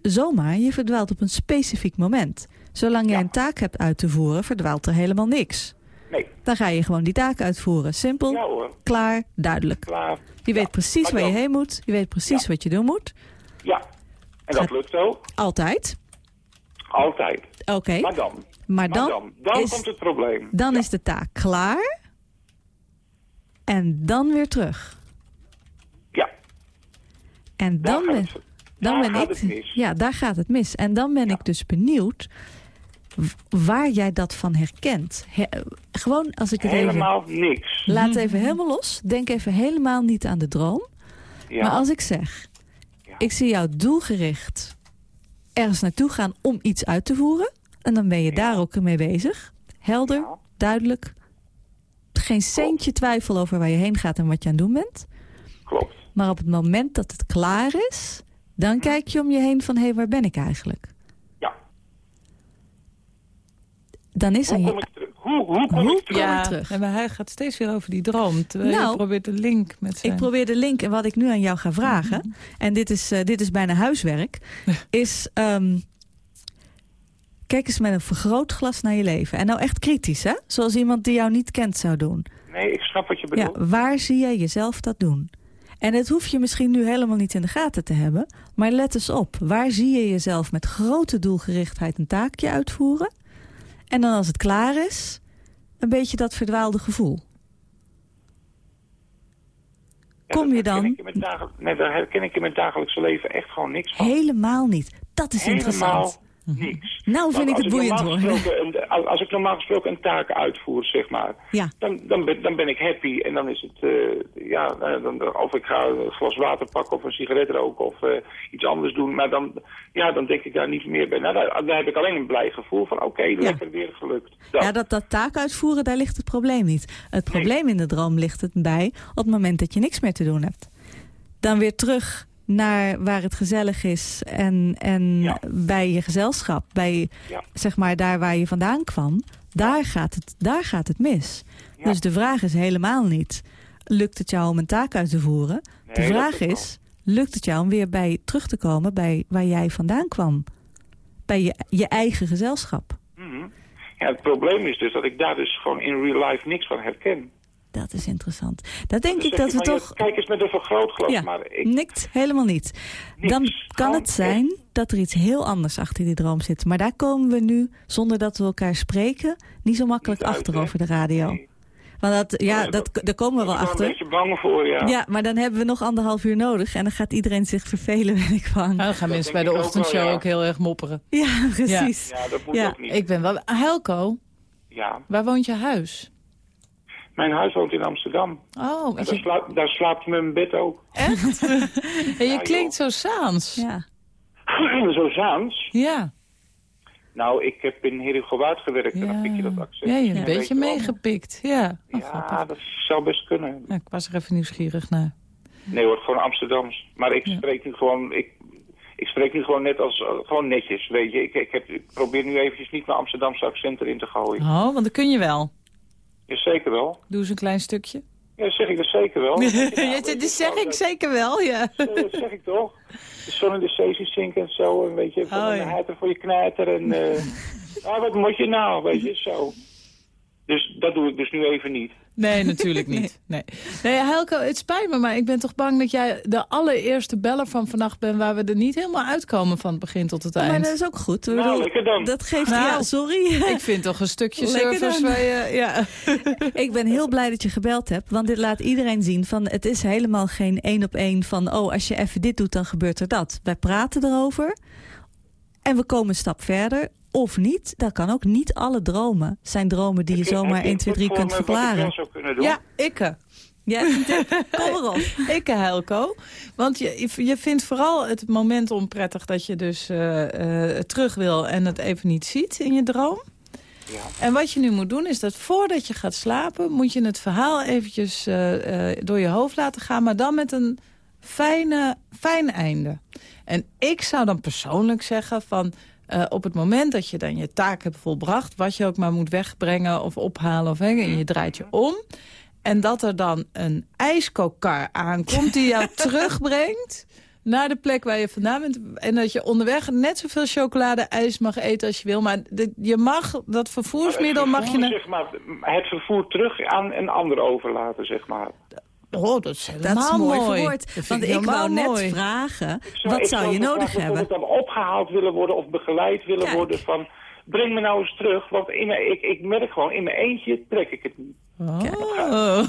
zomaar. Je verdwaalt op een specifiek moment. Zolang jij Ja. een taak hebt uit te voeren, verdwaalt er helemaal niks. Nee, Dan ga je gewoon die taak uitvoeren. Simpel, ja hoor, klaar, duidelijk. klaar. Je weet precies waar je heen moet. Je weet precies wat je doen moet. Ja, en dat lukt ook. Altijd. Altijd. Oké. Maar dan, Maar maar dan, dan, is, komt het probleem. dan is de taak klaar. En dan weer terug. Ja, En dan gaat ben, het, dan daar ben gaat ik. het mis. Ja, daar gaat het mis. En dan ben Ja. ik dus benieuwd waar jij dat van herkent. He- gewoon als ik het even. Helemaal niks. Laat even helemaal los. Denk even helemaal niet aan de droom. Ja. Maar als ik zeg, Ja. ik zie jou doelgericht ergens naartoe gaan om iets uit te voeren. En dan ben je Ja. daar ook mee bezig. Helder, duidelijk. Geen centje twijfel over waar je heen gaat en wat je aan het doen bent. Klopt. Maar op het moment dat het klaar is, dan kijk je om je heen van... hé, hey, waar ben ik eigenlijk? Ja. Dan is Hoe aan kom je... ik terug? Hoe, hoe kom Hoe ik terug? Ja, terug? nee, maar hij gaat steeds weer over die droom. Terwijl Nou, je probeert de link met zijn... Ik probeer de link en wat ik nu aan jou ga vragen... en dit is, eh, dit is bijna huiswerk... is... ehm, kijk eens met een vergrootglas naar je leven. En nou echt kritisch, hè? Zoals iemand die jou niet kent zou doen. Nee, ik snap wat je Ja, bedoelt. waar zie jij jezelf dat doen? En het hoef je misschien nu helemaal niet in de gaten te hebben. Maar let eens op. Waar zie je jezelf met grote doelgerichtheid een taakje uitvoeren? En dan als het klaar is, een beetje dat verdwaalde gevoel. Ja, kom je dan- Nee, daar herken ik in mijn dagelijkse leven echt gewoon niks van. Helemaal niet. Dat is interessant. Niks. Nou vind ik het boeiend hoor. een- als- ik normaal gesproken een taak uitvoer, zeg maar, Ja, dan, dan, ben, dan ben ik happy. En dan is het, eh, ja, eh, dan, of ik ga een glas water pakken of een sigaret roken of eh, iets anders doen. Maar dan, ja, dan denk ik daar niet meer bij. Nou, daar, daar heb ik alleen een blij gevoel van, oké, lekker weer gelukt. Dat. ja dat, dat taak uitvoeren, daar ligt het probleem niet. Het probleem in de droom ligt het bij op het moment dat je niks meer te doen hebt. Dan weer terug naar waar het gezellig is en, en Ja. bij je gezelschap, bij Ja. zeg maar daar waar je vandaan kwam, daar gaat het, daar gaat het mis. Ja. Dus de vraag is helemaal niet, lukt het jou om een taak uit te voeren? de Nee, vraag is, lukt het jou om weer bij terug te komen bij waar jij vandaan kwam? Bij je, je eigen gezelschap. Mhm. Ja, het probleem is dus dat ik daar dus gewoon in real life niks van herken. Dat is interessant. Dat denk Dus ik dat je we toch... Kijk eens met een vergrootglas, Ja, maar ik... nikt helemaal niet. Niks. Dan kan het zijn dat er iets heel anders achter die droom zit. Maar daar komen we nu, zonder dat we elkaar spreken... niet zo makkelijk Niet achter over de radio. Nee. Want dat, ja, dat, daar komen we wel Ik ben achter. een beetje bang voor, ja. Ja, maar dan hebben we nog anderhalf uur nodig. En dan gaat iedereen zich vervelen, ben ik bang. Nou, dan gaan mensen bij de ik ook wel, ochtendshow ja. ook heel erg mopperen. Ja, precies. Ja, dat moet Ja, ook niet. Ik ben wel... Helco, Ja. waar woont je huis? Mijn huis woont in Amsterdam. Oh, En je, daar, slaapt, daar slaapt mijn bed ook. echt? en je Ja, klinkt zo saans. Ja. Zo Zaans. Ja. Nou, ik heb in Herugowaard gewerkt en Ja, dan pik je dat accent. ja je hebt Ja. een beetje meegepikt. Ja, oh, Ja, grappig. dat zou best kunnen. Nou, ik was er even nieuwsgierig naar. Nee hoor, gewoon Amsterdams. Maar ik Ja. spreek nu gewoon... Ik, ik spreek nu gewoon net als... gewoon netjes, weet je. Ik, ik, heb, ik probeer nu eventjes niet mijn Amsterdamse accent erin te gooien. Oh, want dat kun je wel. Ja, zeker wel. Doe eens een klein stukje. Ja, zeg ik dat zeker wel. Ja, dat zeg ik zeker wel, ja. Dat zeg ik toch? De zon in de zee zinken en zo. En weet je, van Oh, een ja. voor je knijter. En, eh ah, wat moet je nou, weet je, zo. Dus dat doe ik dus nu even niet. Nee, natuurlijk niet. Nee. nee, Helco, het spijt me, maar ik ben toch bang dat jij de allereerste beller van vannacht bent... waar we er niet helemaal uitkomen van het begin tot het Maar eind. dat is ook goed. Ik Nou, bedoel, lekker dan. dat geeft... Nou, ja, sorry. Ik vind toch een stukje Lekker service dan. waar je... Ja. Ik ben heel blij dat je gebeld hebt, want dit laat iedereen zien van het is helemaal geen één op één van oh als je even dit doet dan gebeurt er dat. Wij praten erover en we komen een stap verder of niet. Dat kan ook niet alle dromen zijn dromen die je zomaar heb je 1, 2, 3 voor kunt verklaren. wel zou kunnen doen? ja, ikke. Ja, kom erop. Ik, Helco. Want je, je vindt vooral het moment onprettig dat je dus uh, uh, terug wil en het even niet ziet in je droom. Ja. En wat je nu moet doen is dat voordat je gaat slapen... moet je het verhaal eventjes uh, door je hoofd laten gaan... maar dan met een fijne, fijn einde. En ik zou dan persoonlijk zeggen van... Uh, op het moment dat je dan je taak hebt volbracht... wat je ook maar moet wegbrengen of ophalen of hengen... en je draait je om... en dat er dan een ijskookkar aankomt die jou terugbrengt naar de plek waar je vandaan bent. En dat je onderweg net zoveel chocolade-ijs mag eten als je wil. Maar je mag, dat vervoersmiddel mag je... Zeg maar, het vervoer terug aan een ander overlaten, zeg maar. Oh, dat is helemaal dat is mooi. Verwoord, want ik wou net vragen, wat zou, je nodig hebben? Ik dan opgehaald willen worden of begeleid willen worden van... breng me nou eens terug, want in ik, ik merk gewoon, in mijn eentje trek ik het niet. Oh.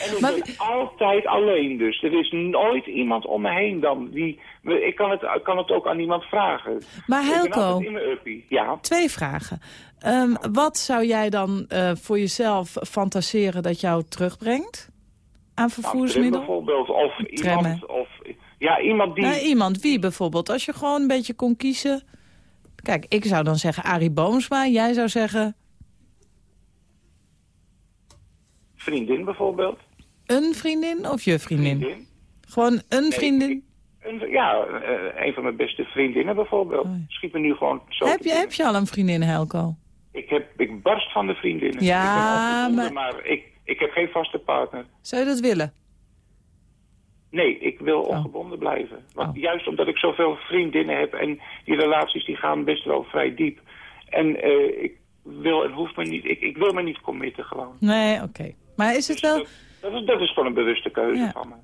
En ik ben altijd alleen dus. Er is nooit iemand om me heen dan. Die, ik kan het, kan het ook aan iemand vragen. Maar Helco, ja. twee vragen. Um, wat zou jij dan uh, voor jezelf fantaseren dat jou terugbrengt? Aan nou, vervoersmiddel? Bijvoorbeeld. Of iemand, of, ja, iemand die... Nou, iemand, wie bijvoorbeeld? Als je gewoon een beetje kon kiezen... Kijk, ik zou dan zeggen Arie Boomsma. Jij zou zeggen Vriendin bijvoorbeeld. Een vriendin of je vriendin? Gewoon een vriendin? een, ja, uh, een van mijn beste vriendinnen bijvoorbeeld. Oh. Schiet me nu gewoon zo heb je, heb je al een vriendin, Helco? Ik, heb, ik barst van de vriendinnen. Ja, maar... maar ik, ik heb geen vaste partner. Zou je dat willen? Nee, ik wil oh. ongebonden blijven. Want oh. Juist omdat ik zoveel vriendinnen heb en die relaties die gaan best wel vrij diep. En uh, ik wil en hoef me niet, ik, ik wil me niet committen gewoon. Nee, oké. Maar is het wel... Dat, is, dat is gewoon een bewuste keuze van me.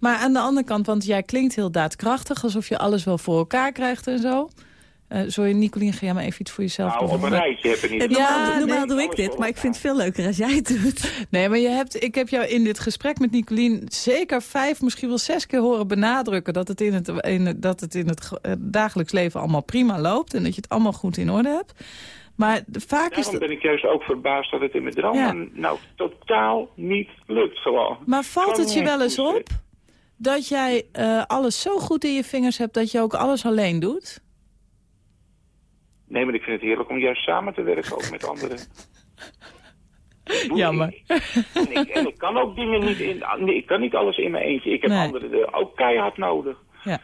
Maar aan de andere kant, want jij klinkt heel daadkrachtig... alsof je alles wel voor elkaar krijgt en zo. Uh, sorry, Nicolien, ga jij maar even iets voor jezelf nou, doen. op een rijtje heb je niet. Ja, normaal, doe ik dit, maar ik vind het veel leuker als jij het doet. Nee, maar je hebt, ik heb jou in dit gesprek met Nicolien... zeker vijf, misschien wel zes keer horen benadrukken... dat het in het, in, dat het in het eh, dagelijks leven allemaal prima loopt... en dat je het allemaal goed in orde hebt. Maar vaak Daarom is ben ik juist ook verbaasd dat het in mijn droom nou totaal niet lukt gewoon. Maar valt het je wel eens op dat jij uh, alles zo goed in je vingers hebt dat je ook alles alleen doet? Nee, maar ik vind het heerlijk om juist samen te werken, ook met anderen. Jammer. En ik, en ik, kan ook dingen niet in... Nee, ik kan niet alles in mijn eentje. Ik heb nee. anderen ook keihard nodig. Ja.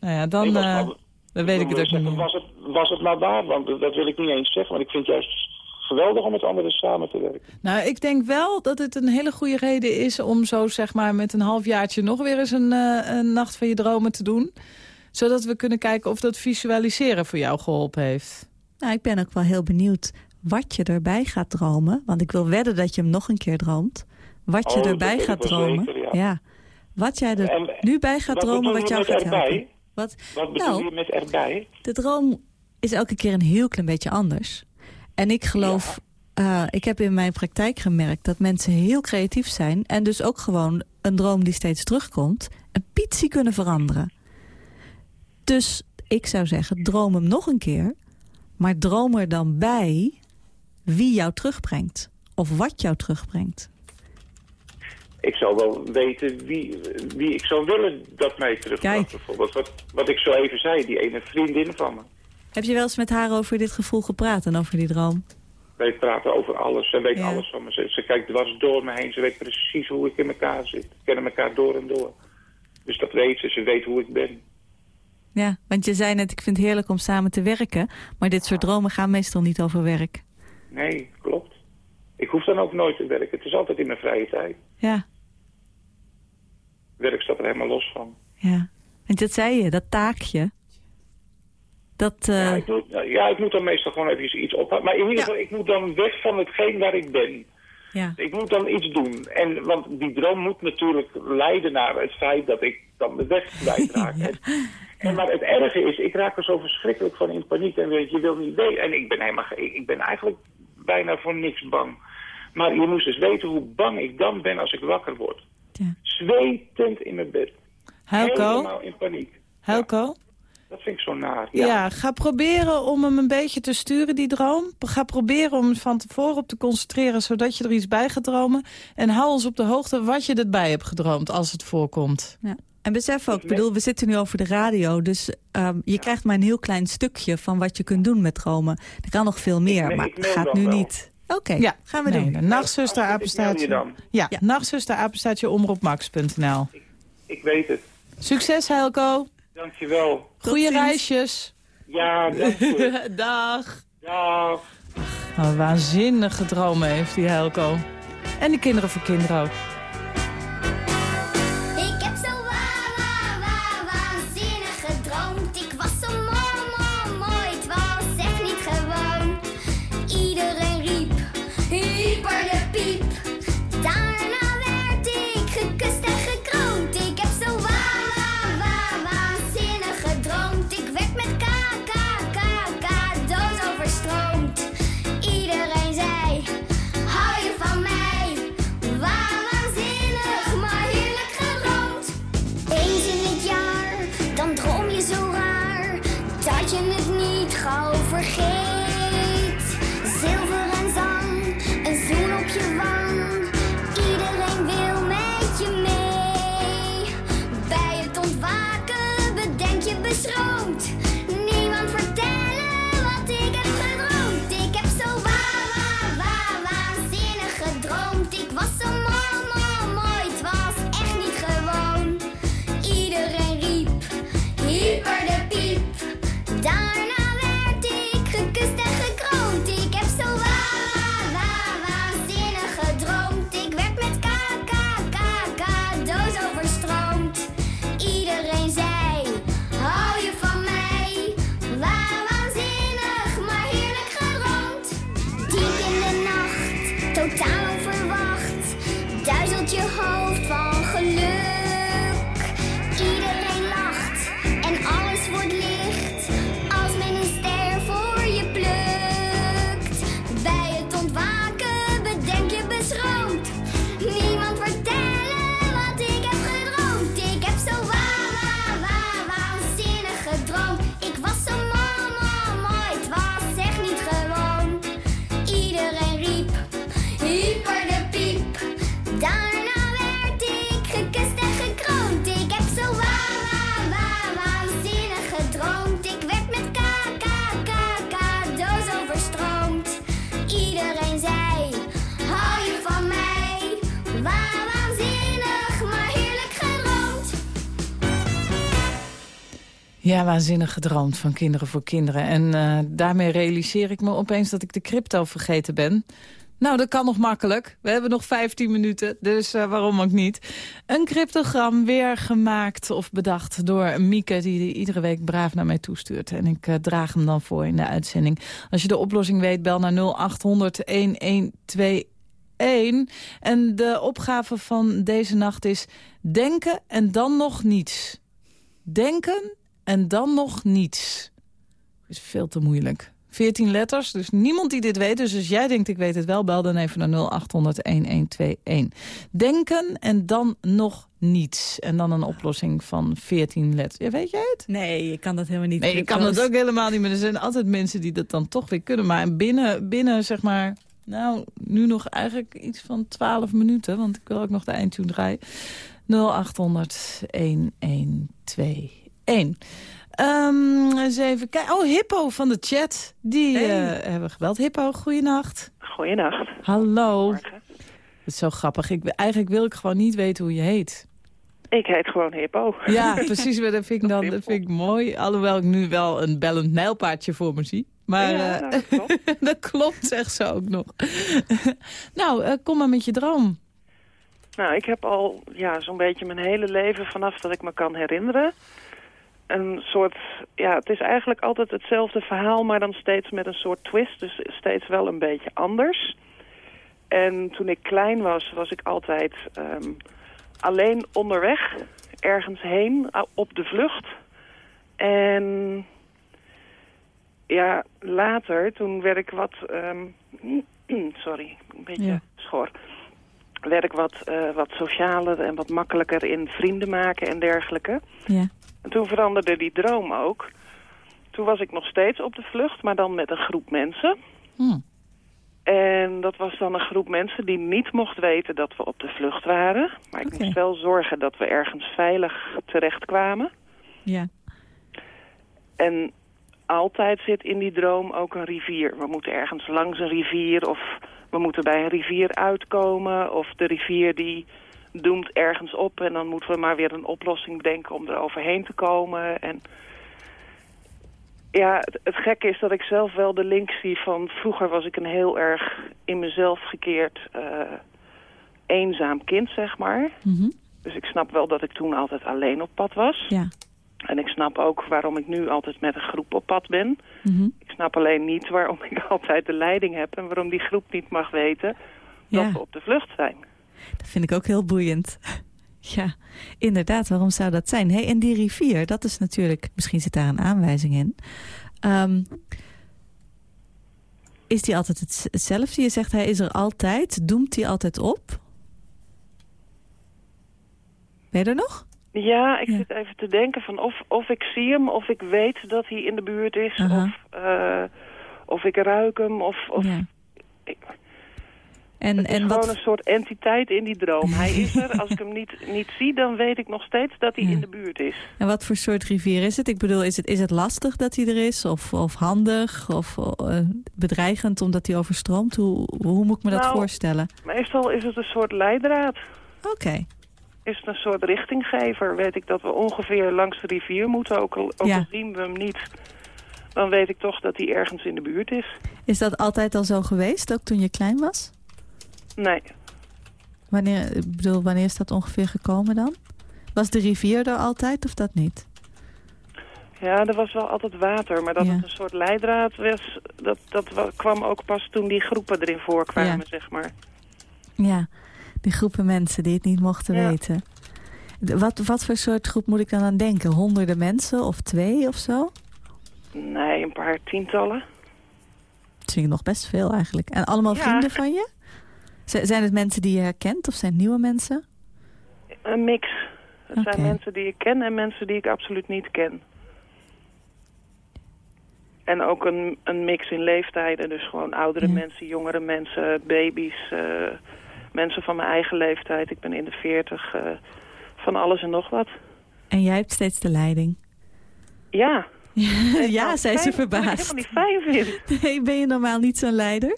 Nou ja, dan... Nee, dan weet ik het ook niet Was het, was het nou waar? Want dat wil ik niet eens zeggen. Want ik vind het juist geweldig om met anderen samen te werken. Nou, ik denk wel dat het een hele goede reden is... om zo zeg maar met een halfjaartje nog weer eens een, uh, een nacht van je dromen te doen. Zodat we kunnen kijken of dat visualiseren voor jou geholpen heeft. Nou, ik ben ook wel heel benieuwd wat je erbij gaat dromen. Want ik wil wedden dat je hem nog een keer droomt. Wat je oh, erbij gaat dromen. Zeker, ja. Wat jij er nu bij gaat dromen, wat jou gaat helpen. Wat, Wat bedoel nou, je met erbij? De droom is elke keer een heel klein beetje anders. En ik geloof, uh, ik heb in mijn praktijk gemerkt dat mensen heel creatief zijn... en dus ook gewoon een droom die steeds terugkomt... een pitsie kunnen veranderen. Dus ik zou zeggen, droom hem nog een keer... maar droom er dan bij wie jou terugbrengt. Of wat jou terugbrengt ik zou wel weten wie, wie ik zou willen dat mij terugbracht. Bijvoorbeeld wat, wat ik zo even zei, die ene vriendin van me. Heb je wel eens met haar over dit gevoel gepraat en over die droom? Wij praten over alles. Ze weet alles van me. Ze, ze, kijkt dwars door me heen. Ze weet precies hoe ik in elkaar zit. We kennen elkaar door en door. Dus dat weet ze. Ze weet hoe ik ben. Ja, want je zei net, ik vind het heerlijk om samen te werken. Maar dit soort dromen gaan meestal niet over werk. Nee, klopt. Ik hoef dan ook nooit te werken. Het is altijd in mijn vrije tijd. Ja werk staat er helemaal los van. Ja, want dat zei je, dat taakje. Dat, uh... ja, ik moet, ja, ik moet dan meestal gewoon even iets ophouden. Maar in ieder geval, ik moet dan weg van hetgeen waar ik ben. Ja. Ik moet dan iets doen. En, want die droom moet natuurlijk leiden naar het feit dat ik dan de weg kwijtraak. ja. En, maar het erge is, ik raak er zo verschrikkelijk van in paniek. En weet, je wil niet weten. En ik ben, helemaal, ik, ik ben eigenlijk bijna voor niks bang. Maar je moest eens weten hoe bang ik dan ben als ik wakker word. Ja. Zwetend in mijn bed. Helco? Helemaal in paniek. Helco? Dat vind ik zo naar. Ja. Ja. ga proberen om hem een beetje te sturen, die droom. Ga proberen om van tevoren op te concentreren... zodat je er iets bij gaat dromen. En hou ons op de hoogte wat je erbij hebt gedroomd als het voorkomt. Ja. En besef ook, Ik ik bedoel, we zitten nu over de radio... dus ehm, je krijgt maar een heel klein stukje van wat je kunt doen met dromen. Er kan nog veel meer, me- maar ik mail gaat nu wel. niet. Oké, Ja, gaan we nee, doen. de Nachtzuster, Als ik- ik mail je apenstaartje. dan. Ja, Ja. nachtzuster, omroepmax.nl. Ik weet het. Succes, Helco. Dankjewel. Goeie reisjes. Ja, dank je. Dag. Dag. Wat een waanzinnige dromen heeft die Helco. En die kinderen voor kinderen ook. Waanzinnig gedroomd van Kinderen voor Kinderen. En eh, daarmee realiseer ik me opeens dat ik de crypto vergeten ben. Nou, dat kan nog makkelijk. We hebben nog 15 minuten, dus eh, waarom ook niet. Een cryptogram weer gemaakt of bedacht door Mieke... die iedere week braaf naar mij toestuurt. En ik eh, draag hem dan voor in de uitzending. Als je de oplossing weet, bel naar 0800-1121. En de opgave van deze nacht is... denken en dan nog niets. Denken en dan nog niets. Is veel te moeilijk. 14 letters, dus niemand die dit weet. Dus als jij denkt ik weet het wel, bel dan even naar 0800-1121. Denken en dan nog niets. En dan een oplossing van 14 letters. Ja, weet jij het? Nee, je kan dat helemaal niet. Nee, ik kan dat ook helemaal niet. Maar er zijn altijd mensen die dat dan toch weer kunnen. Maar binnen, binnen zeg maar... Nou, nu nog eigenlijk iets van 12 minuten. Want ik wil ook nog de eindtune draaien. 0800 1121. Um, eens even kijken. Oh, Hippo van de chat. Die eh, hebben we gebeld. Hippo, goeienacht. Goeienacht. Hallo. Dat is zo grappig. Ik, eigenlijk wil ik gewoon niet weten hoe je heet. Ik heet gewoon Hippo. Ja, precies. Dat vind ik, dan, dat vind ik mooi. Alhoewel ik nu wel een bellend nijlpaardje voor me zie. Maar Ja, eh, nou, dat klopt. dat klopt, zegt ze ook nog. nou, eh, kom maar met je droom. Nou, ik heb al ja, zo'n beetje mijn hele leven vanaf dat ik me kan herinneren. Een soort, ja, het is eigenlijk altijd hetzelfde verhaal, maar dan steeds met een soort twist. Dus steeds wel een beetje anders. En toen ik klein was, was ik altijd ehm, alleen onderweg, ergens heen, op de vlucht. En ja, later, toen werd ik wat, ehm, sorry, een beetje Ja. schor. werd ik wat, eh, wat socialer en wat makkelijker in vrienden maken en dergelijke. Ja. En toen veranderde die droom ook. Toen was ik nog steeds op de vlucht, maar dan met een groep mensen. Hm. En dat was dan een groep mensen die niet mocht weten dat we op de vlucht waren. Maar ik moest wel zorgen dat we ergens veilig terechtkwamen. Ja. En altijd zit in die droom ook een rivier. We moeten ergens langs een rivier of we moeten bij een rivier uitkomen. Of de rivier die doemt ergens op en dan moeten we maar weer een oplossing bedenken om er overheen te komen. En ja, het, het gekke is dat ik zelf wel de link zie van vroeger was ik een heel erg in mezelf gekeerd eh, eenzaam kind, zeg maar. Mhm. Dus ik snap wel dat ik toen altijd alleen op pad was. Ja. En ik snap ook waarom ik nu altijd met een groep op pad ben. Mhm. Ik snap alleen niet waarom ik altijd de leiding heb... en waarom die groep niet mag weten dat Ja. we op de vlucht zijn. Dat vind ik ook heel boeiend. Ja, inderdaad, waarom zou dat zijn? Hey, en die rivier, dat is natuurlijk... Misschien zit daar een aanwijzing in. Ehm, is die altijd het- hetzelfde? Je zegt hij is er altijd. Doemt hij altijd op? Ben je er nog? Ja, ik Ja. zit even te denken van of, of ik zie hem... of ik weet dat hij in de buurt is... Of, eh, of ik ruik hem... of, of ja. ik, En, het is en gewoon wat... een soort entiteit in die droom. Hij is er. Als ik hem niet, niet zie, dan weet ik nog steeds dat hij Ja. in de buurt is. En wat voor soort rivier is het? Ik bedoel, is het, is het lastig dat hij er is? Of, of handig? Of eh, bedreigend omdat hij overstroomt? Hoe, hoe moet ik me dat Nou, voorstellen? Meestal is het een soort leidraad. Oké. Is het een soort richtinggever. Weet ik dat we ongeveer langs de rivier moeten. Ook al, ook Ja. al zien we hem niet, dan weet ik toch dat hij ergens in de buurt is. Is dat altijd al zo geweest, ook toen je klein was? Nee. Wanneer, ik bedoel, wanneer is dat ongeveer gekomen dan? Was de rivier er altijd of dat niet? Ja, er was wel altijd water. Maar dat Ja. het een soort leidraad was, dat, dat wa- kwam ook pas toen die groepen erin voorkwamen, Ja. zeg maar. Ja, die groepen mensen die het niet mochten Ja. weten. Wat, wat voor soort groep moet ik dan aan denken? Honderden mensen of twee of zo? Nee, een paar tientallen. Dat vind ik nog best veel eigenlijk. En allemaal vrienden van je? Zijn het mensen die je herkent of zijn het nieuwe mensen? Een mix. Het zijn mensen die ik ken en mensen die ik absoluut niet ken. En ook een, een mix in leeftijden. Dus gewoon oudere Ja. mensen, jongere mensen, baby's, eh, mensen van mijn eigen leeftijd. Ik ben in de veertig, eh, van alles en nog wat. En jij hebt steeds de leiding. Ja. ja, Nou, zei ze wat ik verbaasd. helemaal niet fijn vind. Nee, ben je normaal niet zo'n leider?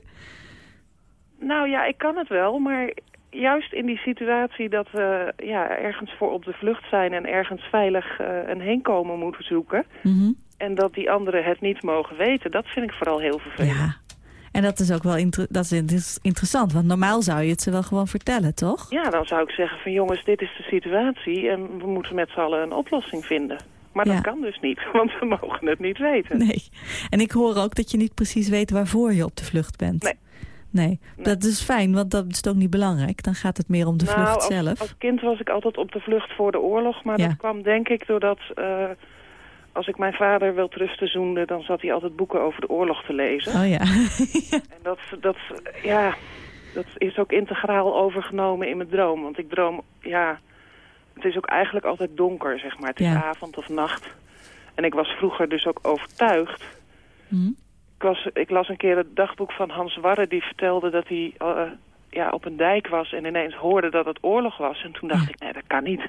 Nou ja, ik kan het wel, maar juist in die situatie dat we ja, ergens voor op de vlucht zijn... en ergens veilig eh, een heenkomen moeten zoeken... Mhm. en dat die anderen het niet mogen weten, dat vind ik vooral heel vervelend. Ja. En dat is ook wel inter- dat is inter- interessant, want normaal zou je het ze wel gewoon vertellen, toch? Ja, dan zou ik zeggen van jongens, dit is de situatie... en we moeten met z'n allen een oplossing vinden. Maar Ja. dat kan dus niet, want we mogen het niet weten. Nee. En ik hoor ook dat je niet precies weet waarvoor je op de vlucht bent. Nee. Nee, dat is fijn, want dat is ook niet belangrijk. Dan gaat het meer om de nou, vlucht als, zelf. als kind was ik altijd op de vlucht voor de oorlog... maar Ja. dat kwam denk ik doordat... eh, als ik mijn vader wil rusten zoende... dan zat hij altijd boeken over de oorlog te lezen. Oh ja. En dat, dat, ja, dat is ook integraal overgenomen in mijn droom. Want ik droom, ja, het is ook eigenlijk altijd donker, zeg maar. Het is Ja. avond of nacht. En ik was vroeger dus ook overtuigd. Hm? Ik, was, ik las een keer het dagboek van Hans Warre, die vertelde dat hij eh, ja, op een dijk was en ineens hoorde dat het oorlog was. En toen dacht Ja. ik, nee, dat kan niet.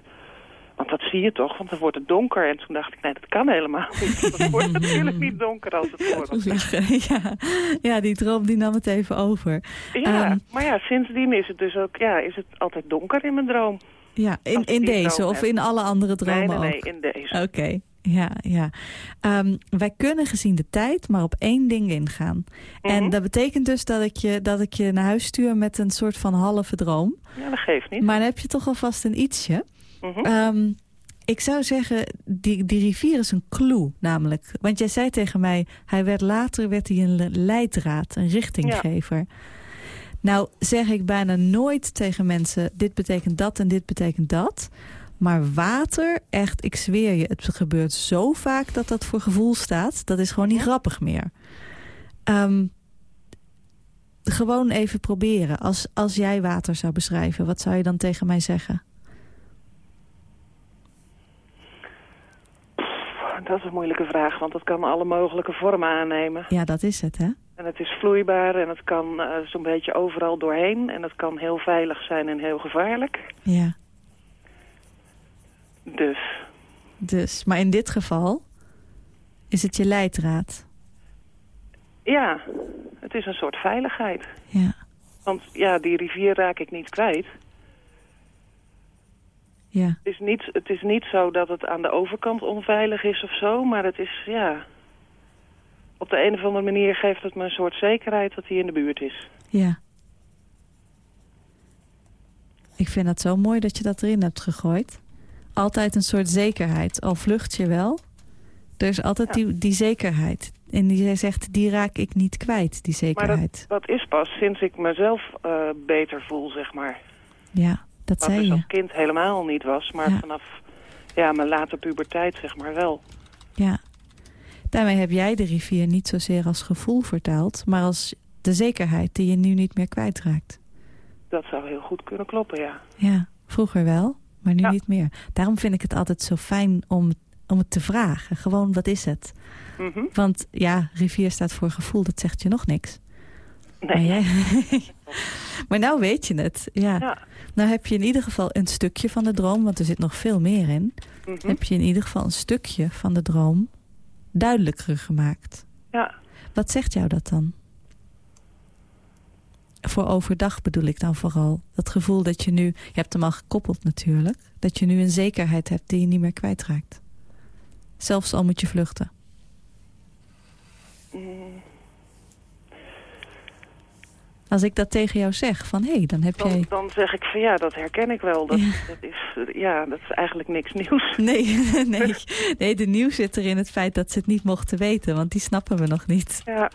Want dat zie je toch, want dan wordt het donker. En toen dacht ik, nee, dat kan helemaal niet. Het wordt natuurlijk niet donker als het oorlog is. Ja. ja, die droom die nam het even over. Ja, Ehm, maar ja, sindsdien is het dus ook, ja, is het altijd donker in mijn droom. Ja, in, in deze of in alle andere dromen nee, nee, nee, in deze. Oké, ja, ja. Ehm, wij kunnen gezien de tijd maar op één ding ingaan. En Mhm. dat betekent dus dat ik, je, dat ik je naar huis stuur met een soort van halve droom. Ja, dat geeft niet. Maar dan heb je toch alvast een ietsje. Mhm. Ehm, ik zou zeggen, die, die rivier is een clue namelijk. Want jij zei tegen mij, hij werd later werd hij een leidraad, een richtinggever. Nou zeg ik bijna nooit tegen mensen, dit betekent dat en dit betekent dat. Maar water, echt, ik zweer je, het gebeurt zo vaak dat dat voor gevoel staat. Dat is gewoon niet grappig meer. Ehm, gewoon even proberen. Als, als jij water zou beschrijven, wat zou je dan tegen mij zeggen? Dat is een moeilijke vraag, want dat kan alle mogelijke vormen aannemen. Ja, dat is het, hè? En het is vloeibaar en het kan eh, zo'n beetje overal doorheen. En het kan heel veilig zijn en heel gevaarlijk. Ja. Dus, Dus, maar in dit geval is het je leidraad. ja, het is een soort veiligheid. Ja. Want ja, die rivier raak ik niet kwijt. Ja. Het is niet, het is niet zo dat het aan de overkant onveilig is of zo, maar het is, ja... Op de een of andere manier geeft het me een soort zekerheid dat hij in de buurt is. Ja. Ik vind het zo mooi dat je dat erin hebt gegooid. Altijd een soort zekerheid. Al vlucht je wel. Er is altijd die, die zekerheid. En die zegt, die raak ik niet kwijt, die Maar zekerheid. dat, dat is pas sinds ik mezelf eh, beter voel, zeg maar. Ja, dat Wat zei dus je. als kind helemaal niet was, maar Ja. vanaf ja, mijn late puberteit, zeg maar wel. Ja. Daarmee heb jij de rivier niet zozeer als gevoel vertaald... maar als de zekerheid die je nu niet meer kwijtraakt. Dat zou heel goed kunnen kloppen, ja. Ja, vroeger wel, maar nu Ja. niet meer. Daarom vind ik het altijd zo fijn om, om het te vragen. Gewoon, wat is het? Mhm. Want ja, rivier staat voor gevoel, dat zegt je nog niks. Maar, Nee. jij... maar nou weet je het. Ja. Ja. Nou heb je in ieder geval een stukje van de droom, want er zit nog veel meer in. Mhm. Heb je in ieder geval een stukje van de droom duidelijker gemaakt. Ja. Wat zegt jou dat dan? Voor overdag bedoel ik dan vooral. Dat gevoel dat je nu, je hebt hem al gekoppeld natuurlijk, dat je nu een zekerheid hebt die je niet meer kwijtraakt. Zelfs al moet je vluchten. Mm, Als ik dat tegen jou zeg, van hé, hey, dan heb Dan, jij... dan zeg ik van ja, dat herken ik wel. Dat, Ja. dat, is, ja, dat is eigenlijk niks nieuws. Nee, nee, nee, de nieuws zit er in het feit dat ze het niet mochten weten, want die snappen we nog niet. Ja,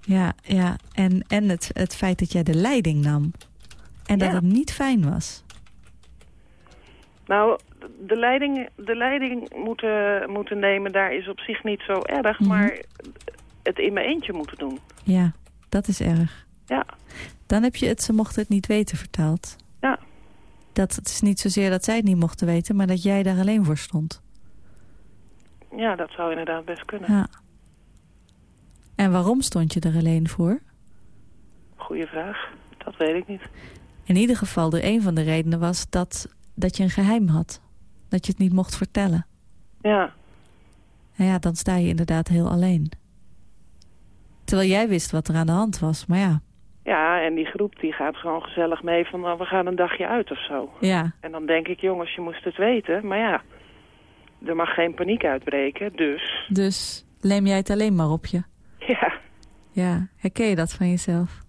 Ja, ja. En, en het, het feit dat jij de leiding nam. En dat Ja. het niet fijn was. nou, de leiding, de leiding moeten, moeten nemen, daar is op zich niet zo erg. Mhm. Maar het in mijn eentje moeten doen. Ja, dat is erg. Ja, Dan heb je het, ze mochten het niet weten, vertaald. ja. Dat het is niet zozeer dat zij het niet mochten weten, maar dat jij daar alleen voor stond. ja, dat zou inderdaad best kunnen. Ja. En waarom stond je er alleen voor? Goeie vraag. Dat weet ik niet. In ieder geval, de een van de redenen was dat, dat je een geheim had. Dat je het niet mocht vertellen. Ja, En ja, dan sta je inderdaad heel alleen. Terwijl jij wist wat er aan de hand was, maar ja. Ja en die groep die gaat gewoon gezellig mee van nou, we gaan een dagje uit of zo. Ja, En dan denk ik, jongens, je moest het weten. Maar ja, er mag geen paniek uitbreken, dus dus neem jij het alleen maar op je. ja. Ja, herken je dat van jezelf?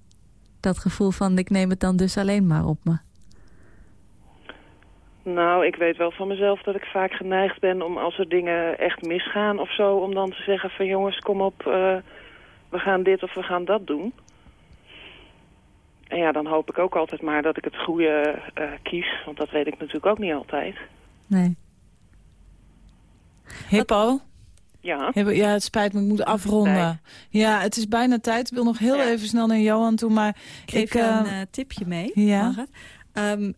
Dat gevoel van ik neem het dan dus alleen maar op me. Nou, ik weet wel van mezelf dat ik vaak geneigd ben om als er dingen echt misgaan of zo... om dan te zeggen van jongens, kom op, eh, we gaan dit of we gaan dat doen. En ja, dan hoop ik ook altijd maar dat ik het goede eh, kies. Want dat weet ik natuurlijk ook niet altijd. Nee. Hippo? Ja, Ja, het spijt me, ik moet afronden. Ja, het is bijna tijd. Ik wil nog heel Ja. even snel naar Johan toe, maar... Ik geef ik, je een eh, eh, tipje mee. ja. Mag het? Ehm,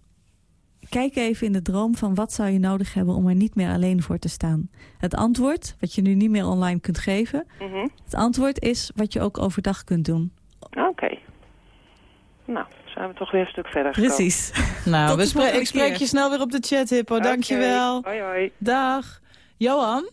kijk even in de droom van wat zou je nodig hebben om er niet meer alleen voor te staan. Het antwoord, wat je nu niet meer online kunt geven. mhm. Het antwoord is wat je ook overdag kunt doen. oké. Nou, zijn we toch weer een stuk verder gekomen. Precies. Nou, we ik spreek je snel weer op de chat, Hippo. Oké. Dankjewel. Hoi, hoi. Dag. Johan?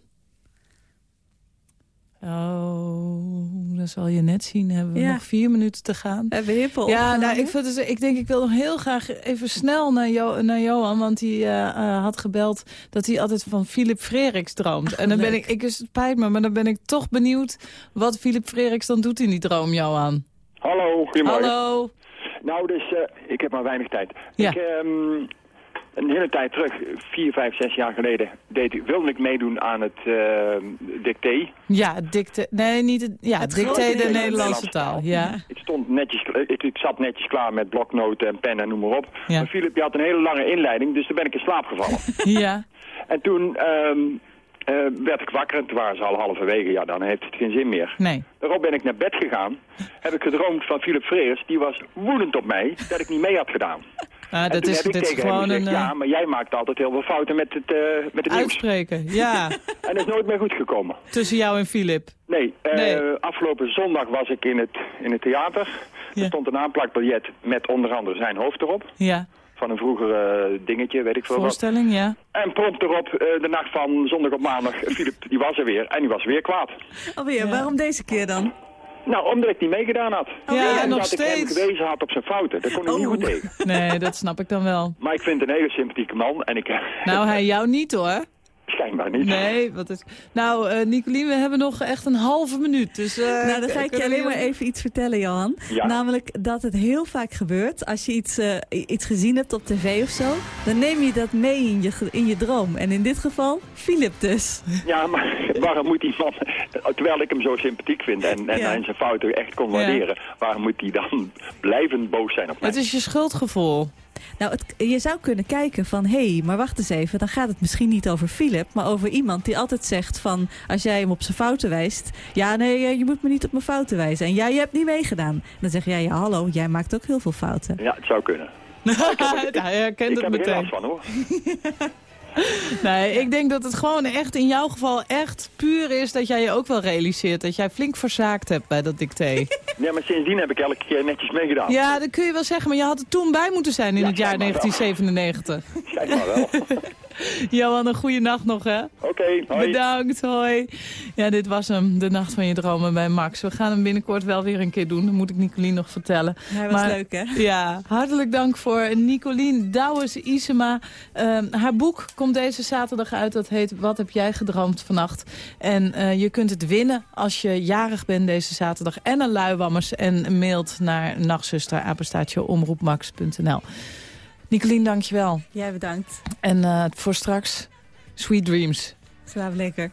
Oh, dat zal je net zien. Hebben we Ja. nog vier minuten te gaan. We hebben hippen Ja, nou, ik, vind het, ik denk ik wil nog heel graag even snel naar, jo naar Johan. Want hij eh, eh, had gebeld dat hij altijd van Philip Freriks droomt. en dan ben ik, ik, het spijt me, maar dan ben ik toch benieuwd wat Philip Freriks dan doet in die droom, Johan. Hallo, goedemorgen. Hallo. Nou, dus uh, ik heb maar weinig tijd. Ja. Ik, um, een hele tijd terug, vier, vijf, zes jaar geleden, deed, ik- wilde ik meedoen aan het uh, dicté. Ja, dicte, nee, niet het, ja, Het dicté de Nederlandse Nederlandse taal. Ja. Ik stond netjes, ik, ik zat netjes klaar met bloknoten en pen en noem maar op. Ja. Maar Philip die had een hele lange inleiding, dus toen ben ik in slaap gevallen. ja. en toen um, eh, werd ik wakker en toen waren ze al halverwege. Ja, dan heeft het geen zin meer. Nee. Daarop ben ik naar bed gegaan. Heb ik gedroomd van Philip Freers. Die was woedend op mij dat ik niet mee had gedaan. Ah, En dat is, dit is gewoon gezegd, een eh, ja, maar jij maakt altijd heel veel fouten met het, eh, met het nieuws. uitspreken. Ja, En dat is nooit meer goed gekomen. tussen jou en Filip. Nee, eh, Nee. afgelopen zondag was ik in het, in het theater. Ja. Er stond een aanplakbiljet met onder andere zijn hoofd erop. Ja, Van een vroeger eh, dingetje, weet ik veel wat. voorstelling, ja. En prompt erop, eh, de nacht van zondag op maandag, Filip, die was er weer. En die was weer kwaad. Alweer, Ja. waarom deze keer dan? Nou, omdat ik niet meegedaan had. Ja, en nog dat ik hem steeds. gewezen had op zijn fouten. Daar kon ik niet Oh. goed tegen. Nee, dat snap ik dan wel. Maar ik vind het een hele sympathieke man. En ik... Nou, hij jou niet hoor. Schijnbaar niet. Nee, wat is... Nou, eh Nicolien, we hebben nog echt een halve minuut. Dus, eh, nou, dan ga ik je alleen we- maar even iets vertellen, Johan. Ja. Namelijk dat het heel vaak gebeurt. Als je iets, eh, iets gezien hebt op tv of zo, dan neem je dat mee in je, in je droom. En in dit geval, Philip dus. Ja, maar waarom moet die man, terwijl ik hem zo sympathiek vind en, en Ja. hij zijn fouten echt kon Ja. waarderen, waarom moet hij dan blijvend boos zijn op mij? Het is je schuldgevoel. Nou, het, je zou kunnen kijken van, hé, hey, maar wacht eens even. Dan gaat het misschien niet over Philip, maar over iemand die altijd zegt van... als jij hem op zijn fouten wijst, ja, nee, eh, je moet me niet op mijn fouten wijzen. En ja, je hebt niet meegedaan. Dan zeg jij, ja, hallo, jij maakt ook heel veel fouten. Ja, het zou kunnen. Hij herkent ik het heb er geen meteen. last van hoor. Nee, ik denk dat het gewoon echt in jouw geval echt puur is dat jij je ook wel realiseert dat jij flink verzaakt hebt bij dat dicté. Ja, maar sindsdien heb ik elke keer netjes meegedaan. Ja, dat kun je wel zeggen, maar je had er toen bij moeten zijn in Ja, het jaar schijnbaar wel. 1997. Schijnbaar wel. Johan, een goede nacht nog hè. Oké, hoi. Bedankt, hoi. Ja, dit was hem, de nacht van je dromen bij Max. We gaan hem binnenkort wel weer een keer doen, dat moet ik Nicolien nog vertellen. Hij was Maar- leuk, hè? Ja, hartelijk dank voor Nicolien Douwes-Isema. Ehm, haar boek komt deze zaterdag uit. Dat heet Wat heb jij gedroomd vannacht? En eh, je kunt het winnen als je jarig bent deze zaterdag. En een luiwammers. En mailt naar nachtzuster, Nicolien, dankjewel. Jij bedankt. En eh, voor straks, sweet dreams. Slaap lekker.